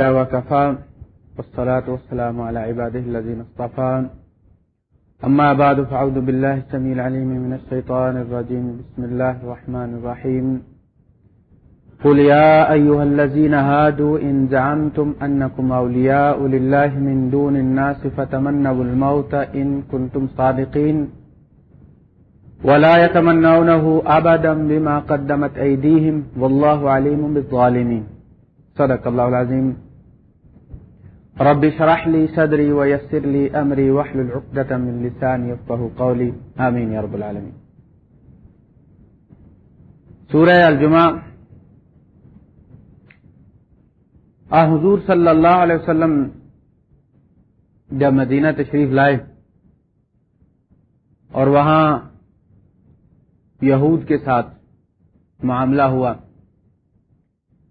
وكفى والصلاة والسلام على عباده الذين اصطفى أما بعد فعوذ بالله السميع العليم من الشيطان الرجيم. بسم الله الرحمن الرحيم. قل يا أيها الذين هادوا، إن زعمتم أنكم أولياء لله من دون الناس، فتمنوا الموت إن كنتم صادقين. ولا يتمنونه أبدا بما قدمت أيديهم، والله عليم بالظالمين. صدق الله العظيم. رب شرح لي صدري ويسر لي أمري وحل العقدة من لساني يفقه قولي. آمين يا رب العالمين. سورة الجمعة آ، حضور صلی اللہ علیہ وسلم جب مدینہ تشریف لائے اور وہاں یہود کے ساتھ معاملہ ہوا،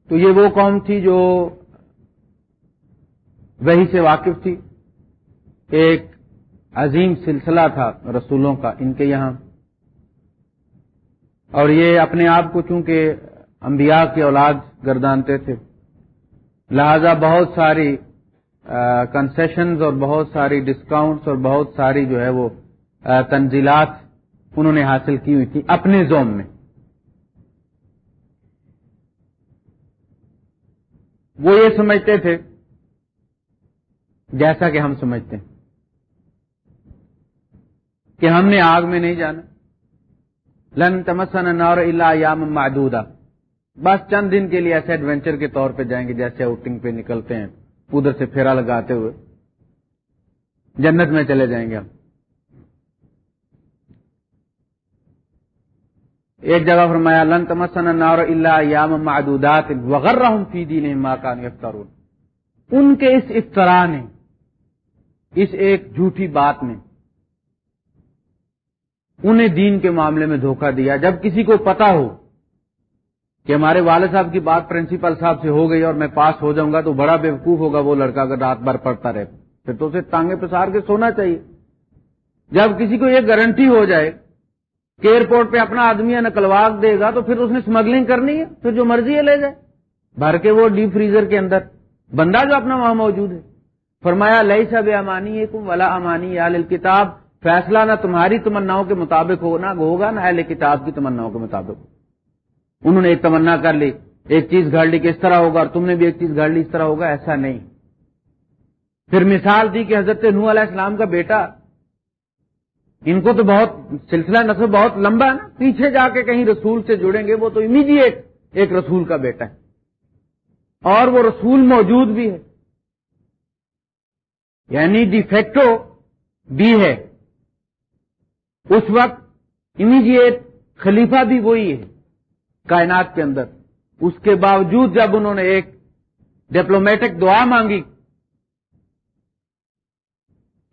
تو یہ وہ قوم تھی جو وہی سے واقف تھی۔ ایک عظیم سلسلہ تھا رسولوں کا ان کے یہاں۔ اور یہ اپنے آپ کو چونکہ انبیاء کی اولاد گردانتے تھے۔ لہذا بہت ساری کنسیشنز اور بہت ساری ڈسکاؤنٹس اور بہت ساری جو ہے وہ تنزیلات انہوں نے حاصل کی ہوئی تھی اپنے زوم میں۔ وہ یہ سمجھتے تھے جیسا کہ ہم سمجھتے ہیں کہ ہم نے آگ میں نہیں جانا۔ لن تمسن نور اللہ یام معدودہ بس چند دن کے لیے ایسے ایڈونچر کے طور پہ جائیں گے جیسے آؤٹنگ پہ نکلتے ہیں ادھر سے پھیرا لگاتے ہوئے۔ جنت میں چلے جائیں گے ہم۔ ایک جگہ فرمایا، لن تمسن نور اللہ یام معدودات وغیرہ فی دین ماکان یفترون۔ ان کے اس افطرا نے اس ایک جھوٹی بات نے انہیں دین کے معاملے میں دھوکہ دیا۔ جب کسی کو پتا ہو کہ ہمارے والد صاحب کی بات پرنسپل صاحب سے ہو گئی اور میں پاس ہو جاؤں گا تو بڑا بیوقوف ہوگا وہ لڑکا اگر رات بھر پڑتا رہے۔ پھر تو اسے ٹانگے پسار کے سونا چاہیے۔ جب کسی کو یہ گارنٹی ہو جائے کہ ایئرپورٹ پہ اپنا آدمی نکلوا دے گا تو پھر اس نے اسمگلنگ کرنی ہے۔ پھر جو مرضی ہے لے جائے۔ بھر کے وہ ڈیپ فریزر کے اندر۔ بندہ جو اپنا وہاں موجود ہے۔ فرمایا لئی سب امانی کم ولا امانی یا کتاب فیصلہ نہ تمہاری تمناؤں کے مطابق ہونا ہوگا، نہ اہل کتاب کی تمناؤں کے مطابق انہوں نے ایک تمنا کر لی، ایک چیز گھڑ لی کہ اس طرح ہوگا اور تم نے بھی ایک چیز گھڑ لی اس طرح ہوگا، ایسا نہیں۔ پھر مثال دی کہ حضرت نو علیہ السلام کا بیٹا، ان کو تو بہت سلسلہ نسل بہت لمبا ہے نا، پیچھے جا کے کہیں رسول سے جڑیں گے، وہ تو امیڈیٹ ایک رسول کا بیٹا ہے۔ اور وہ رسول موجود بھی ہے۔ یعنی ڈیفیکٹو بھی ہے۔ اس وقت امیڈیٹ خلیفہ بھی وہی ہے کائنات کے اندر۔ اس کے باوجود جب انہوں نے ایک ڈپلومیٹک دعا مانگی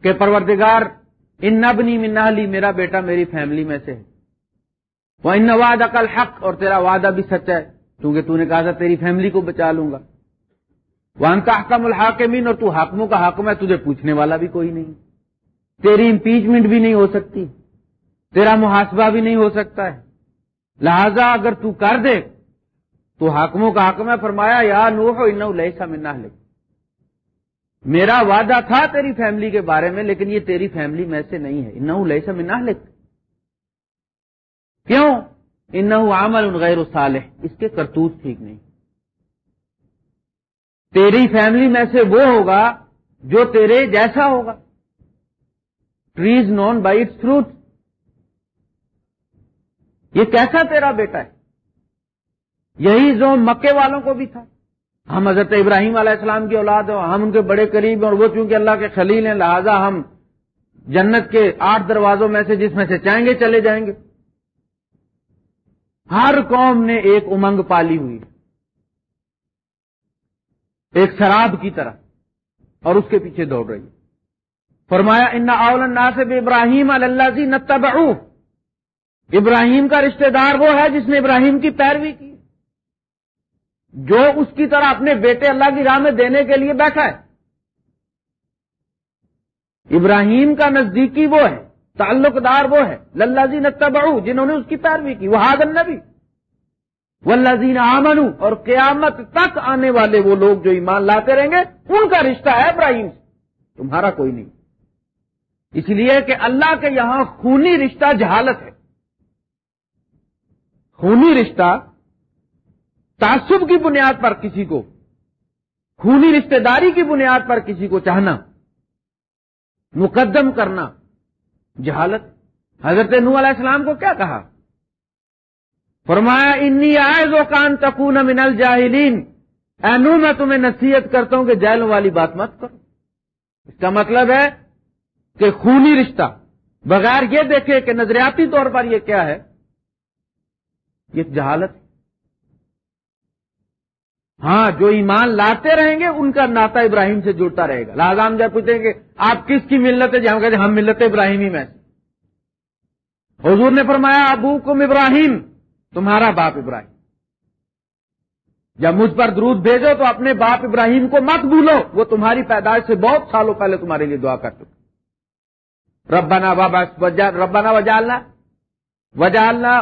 کہ پروردگار، ان نبنی منالی میرا بیٹا میری فیملی میں سے ہے۔ وہ ان وعدہ کل حق اور تیرا وعدہ بھی سچا ہے، کیونکہ تو نے کہا تھا تیری فیملی کو بچا لوں گا۔ وہ حکم الحاکمین اور تو حاکموں کا حکم ہے، تجھے پوچھنے والا بھی کوئی نہیں۔ تیری امپیچمنٹ بھی نہیں ہو سکتی، تیرا محاسبہ بھی نہیں ہو سکتا ہے۔ لہذا اگر تو کر دے، تو حاکموں کا حکم ہے، فرمایا، یا نوح ان لہسا منا لے میرا وعدہ تھا تیری فیملی کے بارے میں، لیکن یہ تیری فیملی میں سے نہیں ہے۔ ان لہسا منا لے کیوں؟ ان عمل غیر صالح۔ اس کے کرتوت ٹھیک نہیں۔ تیری فیملی میں سے وہ ہوگا جو تیرے جیسا ہوگا۔ Trees known by its fruit یہ کیسا تیرا بیٹا ہے؟ یہی جو مکے والوں کو بھی تھا۔ ہم حضرت ابراہیم علیہ السلام کی اولاد ہو ہم ان کے بڑے قریب ہیں، اور وہ چونکہ اللہ کے خلیل ہیں، لہذا ہم جنت کے آٹھ دروازوں میں سے جس میں سے چاہیں گے، چلے جائیں گے۔ ہر قوم نے ایک امنگ پالی ہوئی۔ ایک شراب کی طرح اور اس کے پیچھے دوڑ رہی فرمایا، ان اول ناصب ابراہیم اللہ جی نتب ابراہیم کا رشتہ دار وہ ہے جس نے ابراہیم کی پیروی کی۔ جو اس کی طرح اپنے بیٹے اللہ کی راہ میں دینے کے لیے بیٹھا ہے۔ ابراہیم کا نزدیکی وہ ہے تعلق دار وہ ہے للہ جی نتبعو جنہوں نے اس کی پیروی کی۔ وہ حاضر نبی۔ ولزین آمن اور قیامت تک آنے والے وہ لوگ جو ایمان لاتے رہیں گے، ان کا رشتہ ہے ابراہیم سے۔ تمہارا کوئی نہیں۔ اس لیے کہ اللہ کے یہاں خونی رشتہ جہالت ہے۔ خونی رشتہ تعصب کی بنیاد پر کسی کو، خونی رشتہ داری کی بنیاد پر کسی کو چاہنا، مقدم کرنا جہالت۔ حضرت نو علیہ السلام کو کیا کہا؟ فرمایا، انی آئے و کان تکون من الجاہلین. اے نو میں تمہیں نصیحت کرتا ہوں کہ جیلوں والی بات مت کرو۔ اس کا مطلب ہے کہ خونی رشتہ، بغیر یہ دیکھے کہ نظریاتی طور پر یہ کیا ہے، یہ جہالت ہاں جو ایمان لاتے رہیں گے، ان کا ناتا ابراہیم سے جڑتا رہے گا۔ لہٰذا ہم جب پوچھیں گے آپ کس کی ملت ہے جی جہاں کہتے ہم ملت ابراہیمی میں حضور نے فرمایا ابو کم ابراہیم. تمہارا باپ ابراہیم۔ جب مجھ پر درود بھیجو تو اپنے باپ ابراہیم کو مت بھولو، وہ تمہاری پیدائش سے بہت سالوں پہلے تمہارے لیے دعا کر چکے ربنا بابا ربنا وجالنا وجالنا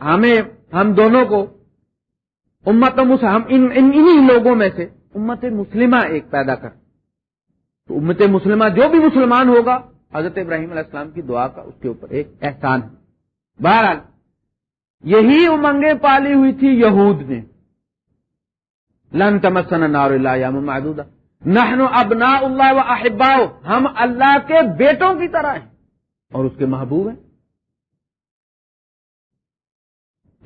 ہمیں ہم دونوں کو امت ہم ان انہی لوگوں میں سے امت مسلمہ ایک پیدا کر۔ تو امت مسلمہ جو بھی مسلمان ہوگا، حضرت ابراہیم علیہ السلام کی دعا کا اس کے اوپر ایک احسان ہے۔ بہرحال یہی امنگیں پالی ہوئی تھی یہود نے۔ لن تمسن نار اللہ محدود ابنا اللہ و احبا ہم اللہ کے بیٹوں کی طرح ہیں اور اس کے محبوب ہیں۔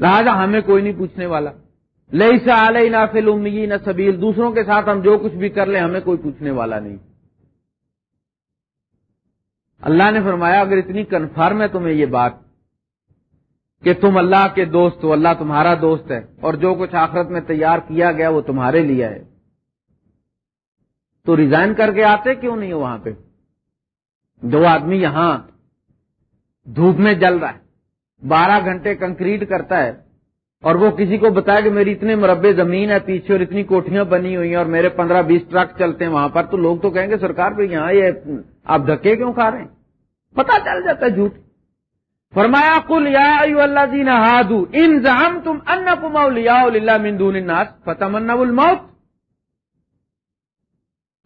لہذا ہمیں کوئی نہیں پوچھنے والا۔ لئی سا علیہ نہ فل نہ سبیل۔ دوسروں کے ساتھ ہم جو کچھ بھی کر لیں، ہمیں کوئی پوچھنے والا نہیں۔ اللہ نے فرمایا، اگر اتنی کنفرم ہے تمہیں یہ بات کہ تم اللہ کے دوست ہو اللہ تمہارا دوست ہے اور جو کچھ آخرت میں تیار کیا گیا وہ تمہارے لیے ہے۔ تو ریزائن کر کے آتے کیوں نہیں ہو وہاں پہ؟ دو آدمی یہاں دھوپ میں جل رہا ہے۔ بارہ گھنٹے کنکریٹ کرتا ہے اور وہ کسی کو بتایا کہ میری اتنے مربع زمین ہے پیچھے اور اتنی کوٹیاں بنی ہوئی ہیں اور میرے پندرہ بیس ٹرک چلتے ہیں وہاں پر تو لوگ تو کہیں گے سرکار پہ یہاں یہ آپ دھکے کیوں کھا رہے ہیں؟ پتا چل جاتا ہے جھوٹ۔ فرمایا کل یا اللہ جی ہادو ان زہم تم ان کما الناس فتح الموت۔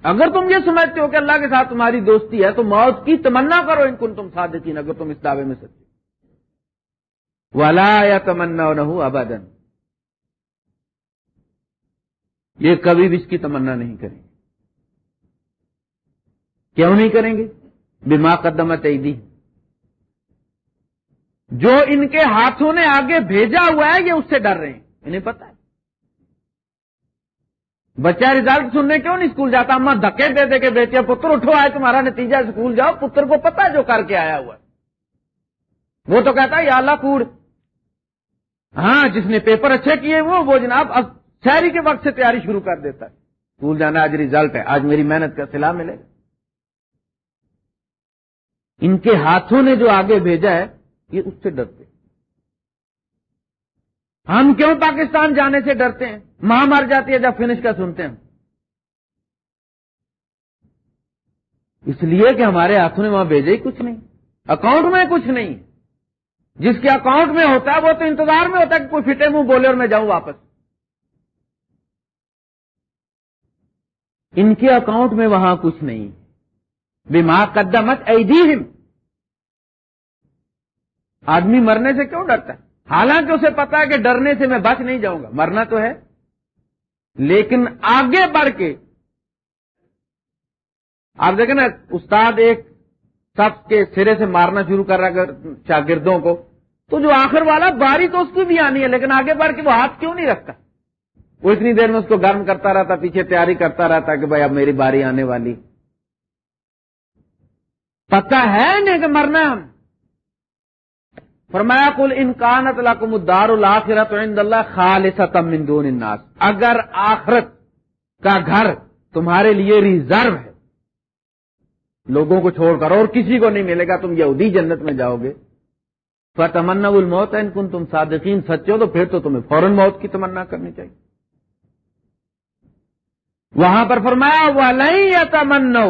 اگر تم یہ سمجھتے ہو کہ اللہ کے ساتھ تمہاری دوستی ہے، تو موت کی تمنا کرو ان کن تم صادقین، اگر تم اس دعوے میں سچے ولا یا تمنا نہ ابدن یہ کبھی بھی اس کی تمنا نہیں کریں گے۔ کیوں نہیں کریں گے؟ بیما قدمت عیدی جو ان کے ہاتھوں نے آگے بھیجا ہوا ہے، یہ اس سے ڈر رہے ہیں۔ انہیں پتا ہے۔ بچہ ریزلٹ سننے کیوں نہیں اسکول جاتا؟ اما دھکے دے دے کے بیٹیا پتر اٹھو آئے تمہارا نتیجہ اسکول جاؤ۔ پتر کو پتا جو کر کے آیا ہوا ہے۔ وہ تو کہتا ہے، یا اللہ کوڑ۔ ہاں جس نے پیپر اچھے کیے وہ وہ جناب اب شہری کے وقت سے تیاری شروع کر دیتا ہے۔ اسکول جانا آج ریزلٹ ہے۔ آج میری محنت کا سلا ملے گا۔ ان کے ہاتھوں نے جو آگے بھیجا ہے یہ اس سے ڈرتے ہم کیوں پاکستان جانے سے ڈرتے ہیں؟ ماں مر جاتی ہے جب فنش کا سنتے ہیں۔ اس لیے کہ ہمارے ہاتھوں نے وہاں بھیجے ہی کچھ نہیں۔ اکاؤنٹ میں کچھ نہیں۔ جس کے اکاؤنٹ میں ہوتا ہے وہ تو انتظار میں ہوتا ہے کہ کوئی فٹے منہ بولے اور میں جاؤں واپس۔ ان کے اکاؤنٹ میں وہاں کچھ نہیں۔ بیمار قدمت ایدیہم۔ آدمی مرنے سے کیوں ڈرتا ہے؟ حالانکہ اسے پتا ہے کہ ڈرنے سے میں بچ نہیں جاؤں گا۔ مرنا تو ہے۔ لیکن آگے بڑھ کے آپ دیکھیں نا، استاد ایک سب کے سرے سے مارنا شروع کر رہا شاگردوں کو، تو جو آخر والا باری تو اس کی بھی آنی ہے، لیکن آگے بڑھ کے وہ ہاتھ کیوں نہیں رکھتا؟ وہ اتنی دیر میں اس کو گرم کرتا رہتا، پیچھے تیاری کرتا رہتا کہ بھائی اب میری باری آنے والی۔ پتا ہے نہیں کہ مرنا ہم۔ فرمایا کل انکانت لکم الدار الاخرت عند اللہ خالصتا من دون الناس۔ اگر آخرت کا گھر تمہارے لیے ریزرو ہے، لوگوں کو چھوڑ کر اور کسی کو نہیں ملے گا، تم یہودی جنت میں جاؤ گے۔ فتمنا الموت ہے ان کن تم صادقین سچے ہو تو پھر تو تمہیں فوراً موت کی تمنا کرنی چاہیے۔ وہاں پر فرمایا وہ نہیں یا تمنا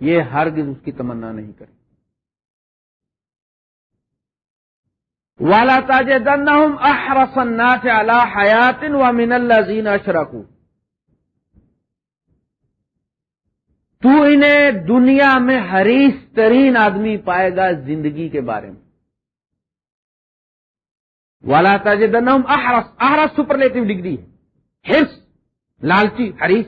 یہ ہرگز اس کی تمنا نہیں کرے والا تاج دن احرسنا سے اللہ حیاتن و من اللہ زین اشرکو تو انہیں دنیا میں حریص ترین آدمی پائے گا زندگی کے بارے میں۔ والا تاج دن احرس احرس سپرلیٹو ڈگری ہے۔ ہرس لالچی، حریص۔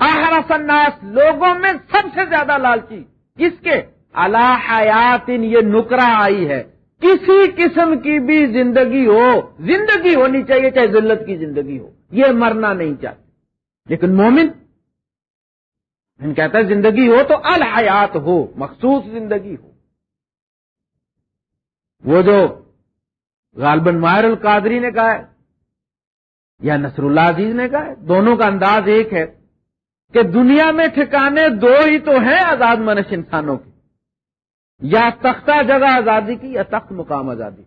احرس الناس، لوگوں میں سب سے زیادہ لالچی۔ کس کے؟ اللہ حیات یہ نکرا آئی ہے۔ کسی قسم کی بھی زندگی ہو، زندگی ہونی چاہیے، چاہے ذلت کی زندگی ہو، یہ مرنا نہیں چاہتے۔ لیکن مومن، ان کہتا ہے زندگی ہو تو الحیات ہو، مخصوص زندگی ہو۔ وہ جو غالبن ماہر القادری نے کہا ہے، یا نصر اللہ عزیز نے کہا ہے، دونوں کا انداز ایک ہے کہ دنیا میں ٹھکانے دو ہی تو ہیں آزاد منش انسانوں کے۔ یا تختہ جگہ آزادی کی یا تخت مقام آزادی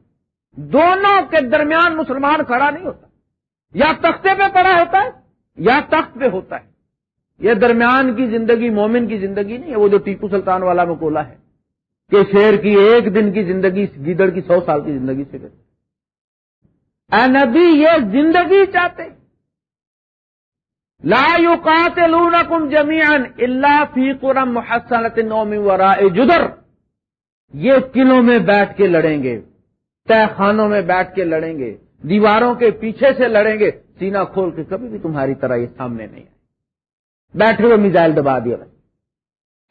دونوں کے درمیان مسلمان کھڑا نہیں ہوتا۔ یا تختے پہ پڑا ہوتا ہے یا تخت پہ ہوتا ہے۔ یہ درمیان کی زندگی، مومن کی زندگی نہیں ہے، وہ جو ٹیپو سلطان والا مکولا ہے کہ شیر کی ایک دن کی زندگی گیدڑ کی سو سال کی زندگی سے اے نبی، یہ زندگی چاہتے لا یقاتلونکم جميعا الا فی قرم محسنت نومی ورائے جدر۔ یہ قلعوں میں بیٹھ کے لڑیں گے طے خانوں میں بیٹھ کے لڑیں گے، دیواروں کے پیچھے سے لڑیں گے سینا کھول کے کبھی بھی تمہاری طرح یہ سامنے نہیں آئے۔ بیٹھے ہوئے میزائل دبا دیا بھائی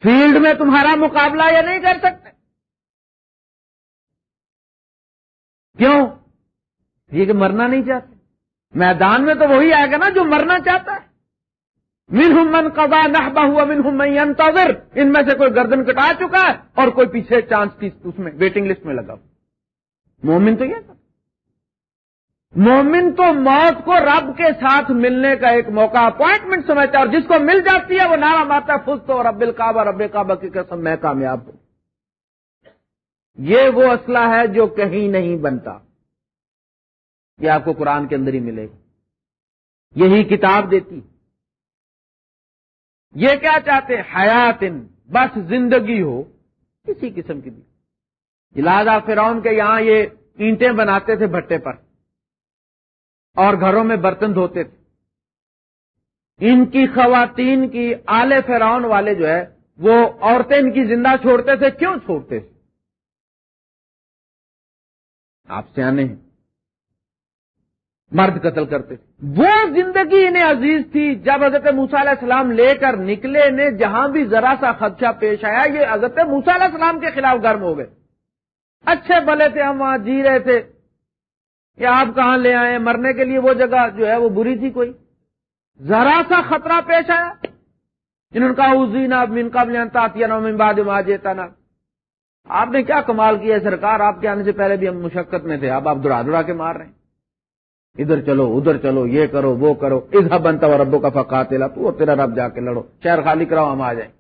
فیلڈ میں تمہارا مقابلہ یہ نہیں کر سکتے۔ کیوں؟ یہ کہ مرنا نہیں چاہتے۔ میدان میں تو وہی آئے گا نا جو مرنا چاہتا ہے۔ من قضا نحبہ ہوا من ينتظر ان میں سے کوئی گردن کٹا چکا ہے اور کوئی پیچھے چانس کی اس میں ویٹنگ لسٹ میں لگا مومن تو یہ مومن تو موت کو رب کے ساتھ ملنے کا ایک موقع اپوائنٹمنٹ سمجھتا ہے اور جس کو مل جاتی ہے وہ نارا مارتا ہے فس تو رب القعبہ رب کعبہ کی قسم، میں کامیاب ہوں۔ یہ وہ اسلحہ ہے جو کہیں نہیں بنتا۔ یہ آپ کو قرآن کے اندر ہی ملے گا۔ یہی کتاب دیتی۔ یہ کیا چاہتے ہیں؟ حیات بس زندگی ہو، کسی قسم کی بھی۔ لہذا فرعون کے یہاں یہ اینٹیں بناتے تھے بھٹے پر، اور گھروں میں برتن دھوتے تھے۔ ان کی خواتین کی آلے فرعون والے جو ہے، وہ عورتیں ان کی زندہ چھوڑتے تھے، کیوں چھوڑتے تھے؟ آپ سے آنے ہیں۔ مرد قتل کرتے۔ وہ زندگی انہیں عزیز تھی، جب حضرت موسا علیہ السلام لے کر نکلے نے جہاں بھی ذرا سا خدشہ پیش آیا، یہ حضرت موسا علیہ السلام کے خلاف گرم ہو گئے۔ اچھے بلے تھے، ہم وہاں جی رہے تھے۔ کہ آپ کہاں لے آئے؟ مرنے کے لیے وہ جگہ جو ہے وہ بری تھی کوئی۔ ذرا سا خطرہ پیش آیا۔ جنہوں کا حزین اب من قبل من بعد ما جیتنا آپ نے کیا کمال کیا ہے سرکار؟ آپ کے آنے سے پہلے بھی ہم مشقت میں تھے، اب آپ دڑا دڑا کے مار رہے ہیں۔ ادھر چلو ادھر چلو، یہ کرو، وہ کرو ادھر بنتا ہوا ربو کا فکا تیلا تو تیرا رب جا کے لڑو، شہر خالی کراؤ، ہم آ جائیں۔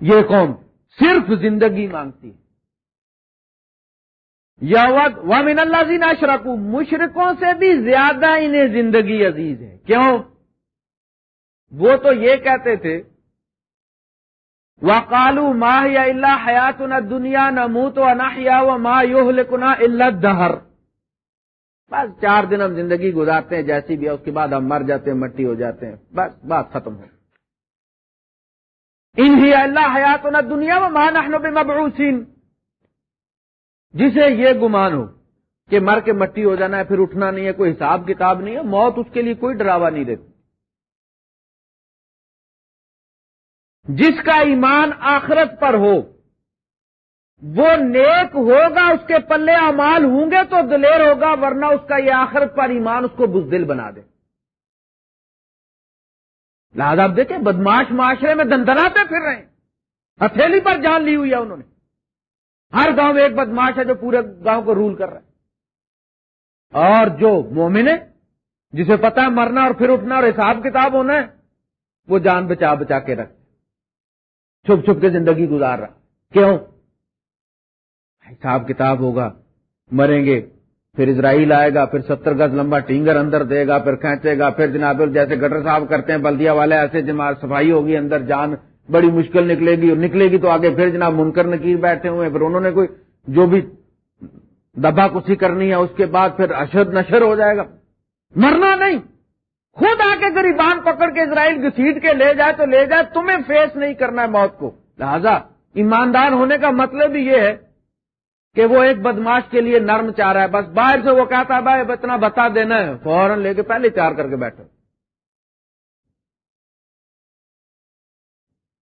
یہ قوم صرف زندگی مانگتی ہے۔ وامن اللہ زین اشرکو مشرقوں سے بھی زیادہ انہیں زندگی عزیز ہے۔ کیوں؟ وہ تو یہ کہتے تھے وقالو ماہ یا اللہ حیات نہ دنیا نہ منہ تو اناحیا و ماں لکنا اللہ دہر بس چار دن ہم زندگی گزارتے ہیں، جیسی بھی ہے، اس کے بعد ہم مر جاتے ہیں، مٹی ہو جاتے ہیں۔ بس، بات ختم ہو ان ہی اللہ حیات نہ دنیا و ماں نحن بمبعوثین جسے یہ گمان ہو کہ مر کے مٹی ہو جانا ہے، پھر اٹھنا نہیں ہے، کوئی حساب کتاب نہیں ہے، موت اس کے لیے کوئی ڈراوا نہیں دیتی جس کا ایمان آخرت پر ہو، وہ نیک ہوگا، اس کے پلے امال ہوں گے تو دلیر ہوگا، ورنہ اس کا یہ آخرت پر ایمان اس کو بزدل بنا دے۔ لہٰذا آپ دیکھیں بدماش معاشرے میں دندناتے پھر رہے ہیں۔ ہتھیلی پر جان لی ہوئی ہے انہوں نے۔ ہر گاؤں میں ایک بدماش ہے جو پورے گاؤں کو رول کر رہا ہے۔ اور جو مومن ہے جسے پتا ہے مرنا اور پھر اٹھنا اور حساب کتاب ہونا ہے، وہ جان بچا بچا کے رکھ۔ چھپ چھپ کے زندگی گزار رہا۔ کیوں؟ حساب کتاب ہوگا۔ مریں گے، پھر اسرائیل آئے گا، پھر ستر گز لمبا ٹینگر اندر دے گا، پھر کھینچے گا، پھر جناب جیسے گٹر صاحب کرتے ہیں بلدیا والے ایسے جماعت صفائی ہوگی، اندر جان بڑی مشکل نکلے گی اور نکلے گی تو آگے پھر جناب منکر نکیر بیٹھے ہوئے پھر انہوں نے کوئی جو بھی دبا کسی کرنی ہے، اس کے بعد پھر اشد نشر ہو جائے گا۔ مرنا نہیں۔ خود آ کے گریبان پکڑ کے اسرائیل گھسیٹ کے لے جائے تو لے جائے، تمہیں فیس نہیں کرنا ہے موت کو۔ لہذا ایماندار ہونے کا مطلب ہی یہ ہے کہ وہ ایک بدماش کے لیے نرم چاہ رہا ہے۔ بس باہر سے وہ کہتا ہے، بھائی اتنا بتا دینا ہے۔ فوراً لے کے پہلے چار کر کے بیٹھو۔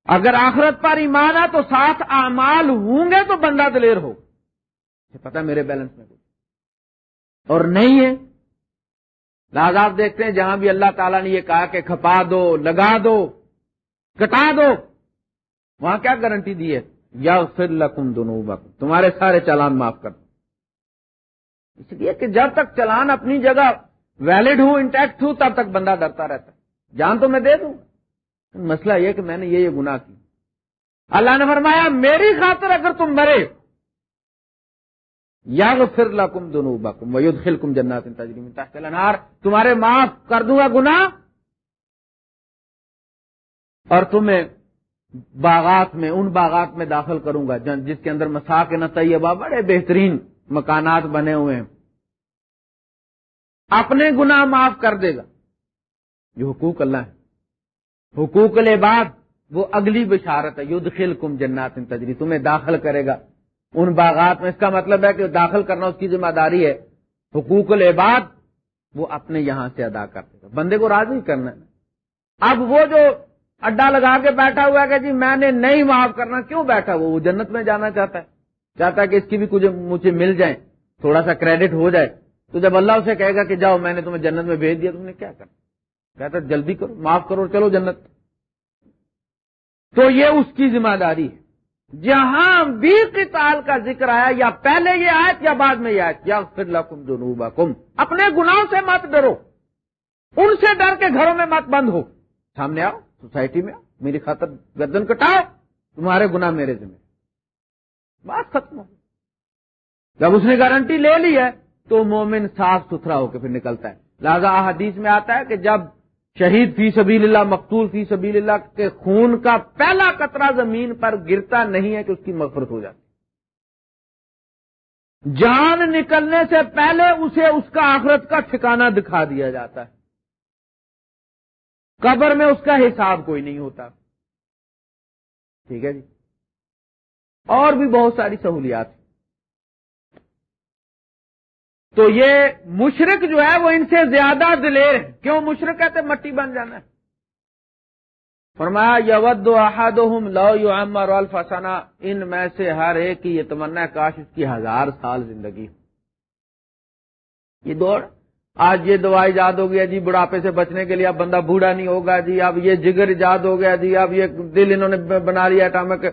اگر آخرت پر ایمان ہے تو ساتھ اعمال ہوں گے تو بندہ دلیر ہو۔ پتا میرے بیلنس میں کچھ۔ اور نہیں ہے لہٰذا آپ دیکھتے ہیں جہاں بھی اللہ تعالیٰ نے یہ کہا کہ کھپا دو، لگا دو کٹا دو، وہاں کیا گارنٹی دی ہے؟ یا پھر لکم دونوں تمہارے سارے چلان معاف کر دو۔ اس لیے کہ جب تک چلان اپنی جگہ ویلڈ ہوں انٹیکٹ ہوں تب تک بندہ ڈرتا رہتا ہے۔ جان تو میں دے دوں۔ مسئلہ یہ کہ میں نے یہ یہ گناہ کی اللہ نے فرمایا، میری خاطر اگر تم مرے یا پھر لکم دونوں بکم وید خل کم جنات انار تمہارے معاف کر دوں گا گنا اور تمہیں باغات میں، ان باغات میں داخل کروں گا جس کے اندر مساق نہ طیبہ بڑے بہترین مکانات بنے ہوئے ہیں۔ اپنے گنا معاف کر دے گا۔ یہ حقوق اللہ ہے حقوق العباد، وہ اگلی بشارت ہے۔ یدھ خل کم جنات تجری، تمہیں داخل کرے گا۔ ان باغات میں اس کا مطلب ہے کہ داخل کرنا اس کی ذمہ داری ہے۔ حقوق العباد وہ اپنے یہاں سے ادا کر دے گا بندے کو راضی کرنا ہے۔ اب وہ جو اڈا لگا کے بیٹھا ہوا ہے کہ جی میں نے نہیں معاف کرنا، کیوں بیٹھا وہ؟ جنت میں جانا چاہتا ہے۔ چاہتا ہے کہ اس کی بھی کچھ مجھے مل جائے، تھوڑا سا کریڈٹ ہو جائے۔ تو جب اللہ اسے کہے گا کہ جاؤ، میں نے تمہیں جنت میں بھیج دیا تم نے کیا کرنا؟ کہتا جلدی کرو، معاف کرو، چلو جنت۔ تو یہ اس کی ذمہ داری ہے۔ جہاں بھی قتال کا ذکر آیا، یا پہلے یہ آیت یا بعد میں یہ آیت، یا پھر لکم جنوبا کم اپنے گناہوں سے مت ڈرو، ان سے ڈر کے گھروں میں مت بند ہو۔ سامنے آؤ، سوسائٹی میں آؤ، میری خاطر گردن کٹاؤ، تمہارے گناہ میرے ذمہ بات ختم ہو جب اس نے گارنٹی لے لی ہے، تو مومن صاف ستھرا ہو کے پھر نکلتا ہے۔ لہذا حدیث میں آتا ہے کہ جب شہید فی سبیل اللہ، مقتول فی سبیل اللہ کے خون کا پہلا قطرہ زمین پر گرتا نہیں ہے کہ اس کی مغفرت ہو جاتی۔ جان نکلنے سے پہلے اسے اس کا آخرت کا ٹھکانہ دکھا دیا جاتا ہے۔ قبر میں اس کا حساب کوئی نہیں ہوتا۔ ٹھیک ہے جی۔ اور بھی بہت ساری سہولیات ہیں۔ تو یہ مشرق جو ہے وہ ان سے زیادہ دلیر ہے کیوں مشرق کہتے مٹی بن جانا ہے۔ فرمایا، یود احد لو یو امر الفسانہ ان میں سے ہر ایک کی یہ تمنا کاش اس کی ہزار سال زندگی یہ دوڑ۔ آج یہ دوائی ایجاد ہو گیا جی بڑھاپے سے بچنے کے لیے اب بندہ بوڑھا نہیں ہوگا جی۔ اب یہ جگر ایجاد ہو گیا جی۔ اب یہ دل انہوں نے بنا لیا اٹامک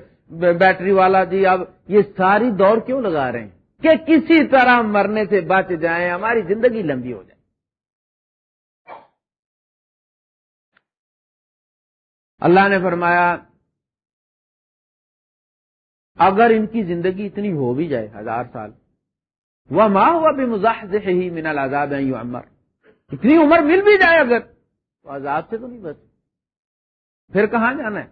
بیٹری والا جی۔ اب یہ ساری دوڑ کیوں لگا رہے ہیں؟ کہ کسی طرح مرنے سے بچ جائیں، ہماری زندگی لمبی ہو جائے۔ اللہ نے فرمایا، اگر ان کی زندگی اتنی ہو بھی جائے، ہزار سال وہ ماں ہوا بھی مزاح ہی من آزاد ہیں عمر اتنی عمر مل بھی جائے اگر، تو آزاد سے تو نہیں بس پھر کہاں جانا ہے؟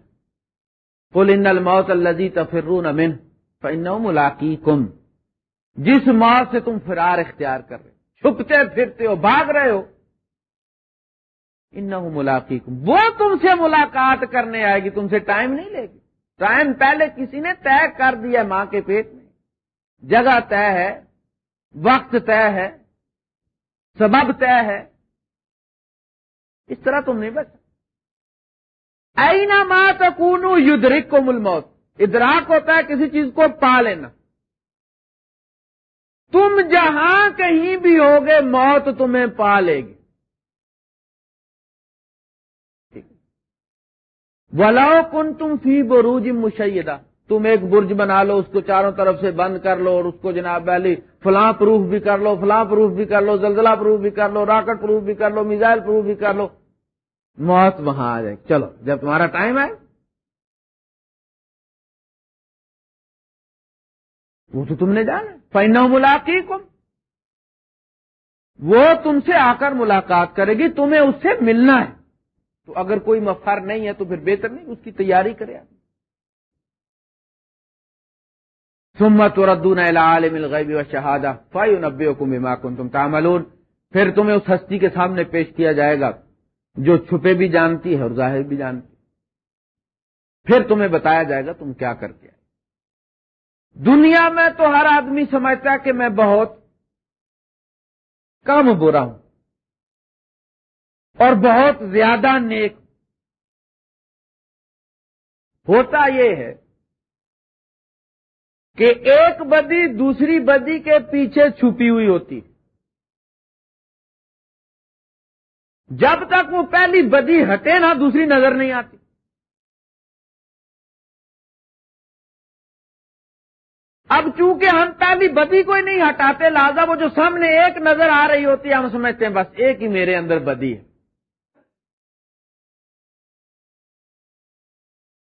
پل ان الموت الزی تفرون امن فن ملاقی کم جس ماں سے تم فرار اختیار کر رہے چھپتے پھرتے ہو، بھاگ رہے ہو ان ملاقی وہ تم سے ملاقات کرنے آئے گی، تم سے ٹائم نہیں لے گی۔ ٹائم پہلے کسی نے طے کر دیا ماں کے پیٹ میں۔ جگہ طے ہے، وقت طے ہے، سبب طے ہے۔ اس طرح تم نہیں بچ اینا ماں تکونو یدرک کو مل موت ادراک ہوتا ہے کسی چیز کو پا لینا۔ تم جہاں کہیں بھی ہوگے، موت تمہیں پا لے گی۔ ولاؤ کن تم فی بروج مشیدہ تم ایک برج بنا لو، اس کو چاروں طرف سے بند کر لو اور اس کو جناب پہلی فلاں پروف بھی کر لو، فلاں پروف بھی کر لو، زلزلہ پروف بھی کر لو، راکٹ پروف بھی کر لو، میزائل پروف بھی کر لو۔ موت وہاں آ جائے۔ چلو، جب تمہارا ٹائم ہے وہ تو تم نے جانا پہنا ملاقی کم وہ تم سے آ کر ملاقات کرے گی، تمہیں اس سے ملنا ہے۔ تو اگر کوئی مفر نہیں ہے تو پھر بہتر نہیں، اس کی تیاری کرے آپ۔ سمت ردون عالم الغیب و شہادہ فائی نبے کن تم تعملون۔ پھر تمہیں اس ہستی کے سامنے پیش کیا جائے گا، جو چھپے بھی جانتی ہے اور ظاہر بھی جانتی پھر تمہیں بتایا جائے گا تم کیا کر کے دنیا میں تو ہر آدمی سمجھتا ہے کہ میں بہت کم برا ہوں اور بہت زیادہ نیک ہوتا یہ ہے کہ ایک بدی دوسری بدی کے پیچھے چھپی ہوئی ہوتی جب تک وہ پہلی بدی ہٹے نا دوسری نظر نہیں آتی۔ اب چونکہ ہم پہلی بدی کوئی نہیں ہٹاتے، لہذا وہ جو سامنے ایک نظر آ رہی ہوتی ہے، ہم سمجھتے ہیں بس ایک ہی میرے اندر بدی ہے۔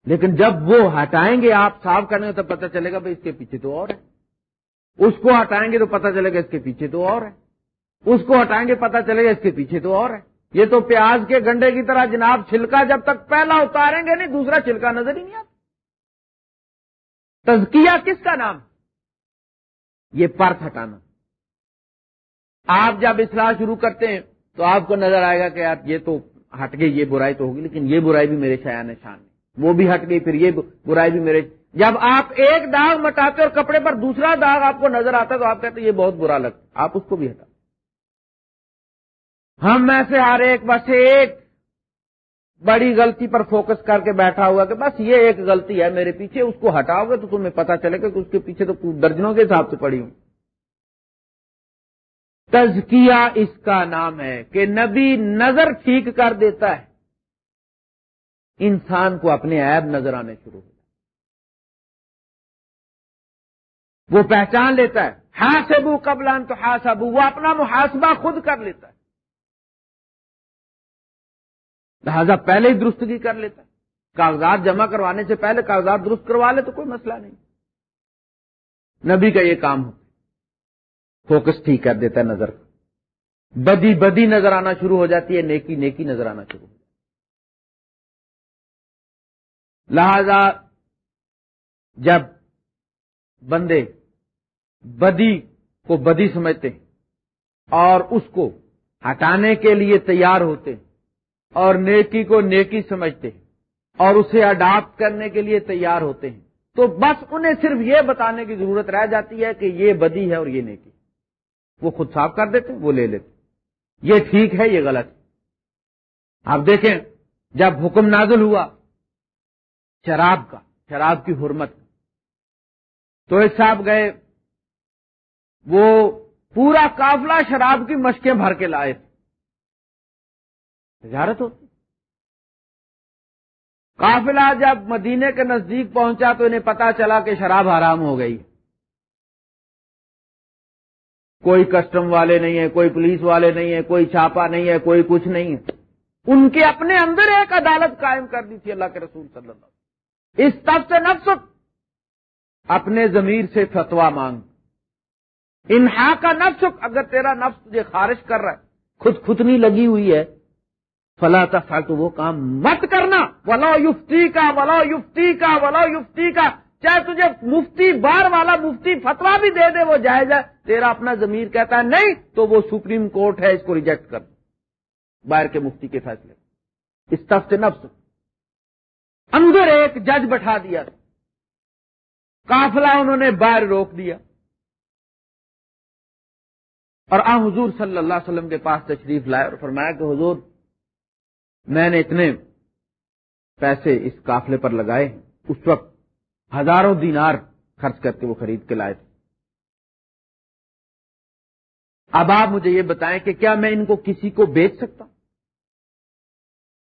لیکن جب وہ ہٹائیں گے آپ صاف کرنے تو پتہ چلے گا بھائی اس کے پیچھے تو اور ہے۔ اس کو ہٹائیں گے تو پتہ چلے گا اس کے پیچھے تو اور ہے۔ اس کو ہٹائیں گے پتہ چلے گا اس کے پیچھے تو اور ہے۔ یہ تو پیاز کے گنڈے کی طرح جناب چھلکا جب تک پہلا اتاریں گے نہیں، دوسرا چھلکا نظر ہی نہیں آتا۔ تزکیہ کس کا نام؟ یہ پرت ہٹانا۔ آپ جب اصلاح شروع کرتے ہیں تو آپ کو نظر آئے گا کہ یار یہ تو ہٹ گئی، یہ برائی تو ہوگی، لیکن یہ برائی بھی میرے شاع نشان ہے۔ وہ بھی ہٹ گئی، پھر یہ برائی بھی میرے۔ جب آپ ایک داغ مٹاتے اور کپڑے پر دوسرا داغ آپ کو نظر آتا تو آپ کہتے ہیں یہ بہت برا لگتا، آپ اس کو بھی ہٹا۔ ہم میں سے ہر ایک بس ایک بڑی غلطی پر فوکس کر کے بیٹھا ہوا کہ بس یہ ایک غلطی ہے میرے پیچھے، اس کو ہٹاؤ گے تو تمہیں پتا چلے گا کہ اس کے پیچھے تو درجنوں کے حساب سے پڑی ہوں۔ تزکیہ اس کا نام ہے کہ نبی نظر ٹھیک کر دیتا ہے۔ انسان کو اپنے عیب نظر آنے شروع ہو وہ پہچان لیتا ہے۔ ہاسبو قبلان تو ہاسبو وہ اپنا محاسبہ خود کر لیتا ہے۔ لہذا پہلے ہی درستگی کر لیتا ہے۔ کاغذات جمع کروانے سے پہلے کاغذات درست کروا لے تو کوئی مسئلہ نہیں۔ نبی کا یہ کام ہو۔ فوکس ٹھیک کر دیتا ہے نظر۔ بدی بدی نظر آنا شروع ہو جاتی ہے، نیکی نیکی نظر آنا شروع ہو جاتی لہذا جب بندے بدی کو بدی سمجھتے ہیں اور اس کو ہٹانے کے لیے تیار ہوتے ہیں اور نیکی کو نیکی سمجھتے ہیں اور اسے اڈاپٹ کرنے کے لیے تیار ہوتے ہیں۔ تو بس انہیں صرف یہ بتانے کی ضرورت رہ جاتی ہے کہ یہ بدی ہے اور یہ نیکی۔ وہ خود صاف کر دیتے وہ لے لیتے یہ ٹھیک ہے، یہ غلط ہے۔ آپ دیکھیں، جب حکم نازل ہوا، شراب کا، شراب کی حرمت تو ایک صاحب گئے، وہ پورا قافلہ شراب کی مشکیں بھر کے لائے تھے۔ تجارت ہوتی قافلہ جب مدینے کے نزدیک پہنچا تو انہیں پتا چلا کہ شراب حرام ہو گئی۔ کوئی کسٹم والے نہیں ہے کوئی پولیس والے نہیں ہے کوئی چھاپا نہیں ہے، کوئی کچھ نہیں ہے۔ ان کے اپنے اندر ایک عدالت قائم کر دی تھی اللہ کے رسول صلی اللہ علیہ وسلم۔ اس طرف سے نفس اپنے ضمیر سے فتوا مانگ۔ انہا کا نفس اگر تیرا نفس تجھے خارج کر رہا ہے، خود خودنی لگی ہوئی ہے۔ فلا تھا تو وہ کام مت کرنا۔ ولا یفتی کا ولا یفتی کا ولا یفتی کا چاہے تجھے مفتی بار والا، مفتی فتوا بھی دے دے، وہ جائز ہے۔ تیرا اپنا ضمیر کہتا ہے نہیں، تو وہ سپریم کورٹ ہے، اس کو ریجیکٹ کر۔ باہر کے مفتی کے فیصلے۔ اس طرف سے نفس۔ اندر ایک جج بٹھا دیا۔ کافلا انہوں نے باہر روک دیا۔ اور آ حضور صلی اللہ علیہ وسلم کے پاس تشریف لائے اور فرمایا کہ حضور میں نے اتنے پیسے اس قافلے پر لگائے، اس وقت ہزاروں دینار خرچ کر کے وہ خرید کے لائے تھے۔ اب آپ مجھے یہ بتائیں کہ کیا میں ان کو کسی کو بیچ سکتا؟ ہوں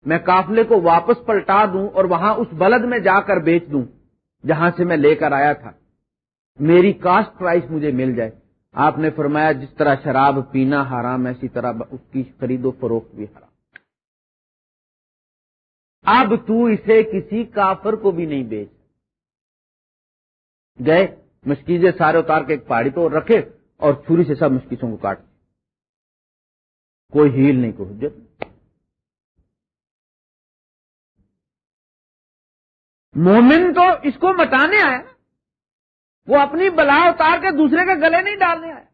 میں کافلے کو واپس پلٹا دوں اور وہاں اس بلد میں جا کر بیچ دوں جہاں سے میں لے کر آیا تھا۔ میری کاسٹ پرائز مجھے مل جائے۔ آپ نے فرمایا، جس طرح شراب پینا حرام اسی طرح اس کی خرید و فروخت بھی حرام۔ اب تو اسے کسی کافر کو بھی نہیں بیچ۔ گئے مشکیزیں سارے اتار کے ایک پہاڑی پہ رکھے اور چھری سے سب مشکیزوں کو کاٹ۔ کوئی ہیل نہیں کو حجت مومن تو اس کو مٹانے آیا۔ وہ اپنی بلا اتار کے دوسرے کے گلے نہیں ڈالنے آیا۔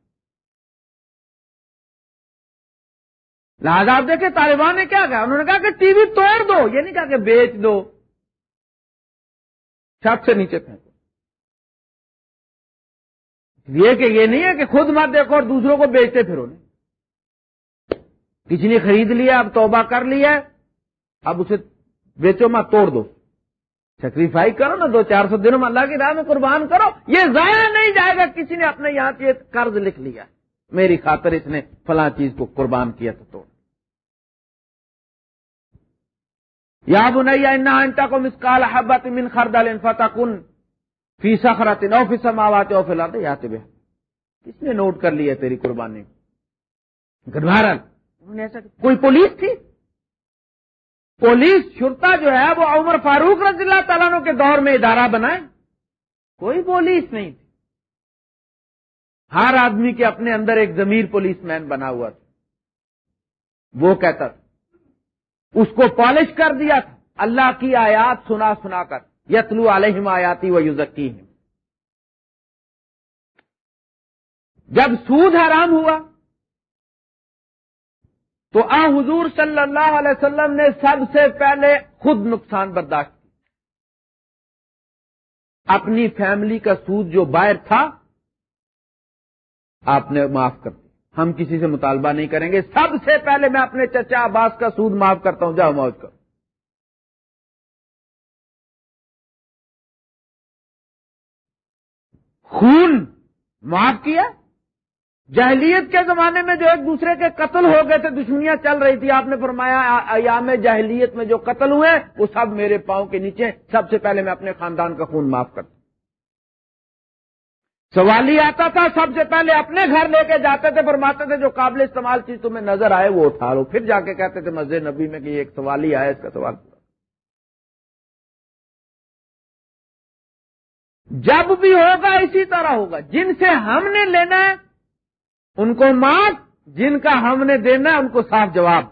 لہٰذا آپ دیکھیں طالبان نے کیا کہا؟ انہوں نے کہا کہ ٹی وی توڑ دو، یہ نہیں کہا کہ بیچ دو۔ چھت سے نیچے پھینکو۔ یہ کہ یہ نہیں ہے کہ خود مت دیکھو اور دوسروں کو بیچتے پھرو۔ نہیں کسی نے خرید لیا، اب توبہ کر لیا اب اسے بیچو مت، توڑ دو۔ سیکریفائی کرو نا، دو چار سو دنوں میں اللہ کی راہ میں قربان کرو۔ یہ ضائع نہیں جائے گا، کسی نے اپنے یہاں سے قرض لکھ لیا۔ میری خاطر اس نے فلاں چیز کو قربان کیا تو توڑ۔ یا بنیا انا انتا کو مسکال حبت من خردل فتح کن فی سخرت نو فی سماوات او فی الارض یات بے کس نے نوٹ کر لیا تیری قربانی؟ گنوارن انہوں نے ایسا کوئی پولیس تھی؟ پولیس شرتا جو ہے وہ عمر فاروق رضی اللہ تعالیٰ کے دور میں ادارہ بنائے۔ کوئی پولیس نہیں تھی۔ ہر آدمی کے اپنے اندر ایک ضمیر پولیس مین بنا ہوا تھا۔ وہ کہتا تھا اس کو پالش کر دیا تھا۔ اللہ کی آیات سنا سنا کر۔ یتلو علیہم آیاتی و یوزکی جب سود حرام ہوا، تو آ حضور صلی اللہ علیہ وسلم نے سب سے پہلے خود نقصان برداشت کیا اپنی فیملی کا سود جو باہر تھا، آپ نے معاف کر دیا۔ ہم کسی سے مطالبہ نہیں کریں گے۔ سب سے پہلے میں اپنے چچا عباس کا سود معاف کرتا ہوں۔ جاؤ موج کرو۔ خون معاف کیا؟ جہلیت کے زمانے میں جو ایک دوسرے کے قتل ہو گئے تھے، دشمنیاں چل رہی تھی۔ آپ نے فرمایا ایام جہلیت میں جو قتل ہوئے، وہ سب میرے پاؤں کے نیچے۔ سب سے پہلے میں اپنے خاندان کا خون معاف کرتا ہوں۔ سوال ہی آتا تھا، سب سے پہلے اپنے گھر لے کے جاتے تھے، فرماتے تھے، جو قابل استعمال چیز تمہیں نظر آئے وہ اٹھا لو۔ پھر جا کے کہتے تھے مسجد نبی میں کہ ایک سوال ہی آیا، اس کا سوال۔ جب بھی ہوگا اسی طرح ہوگا۔ جن سے ہم نے لینا ہے، ان کو معاف، جن کا ہم نے دینا ہے، ان کو صاف جواب۔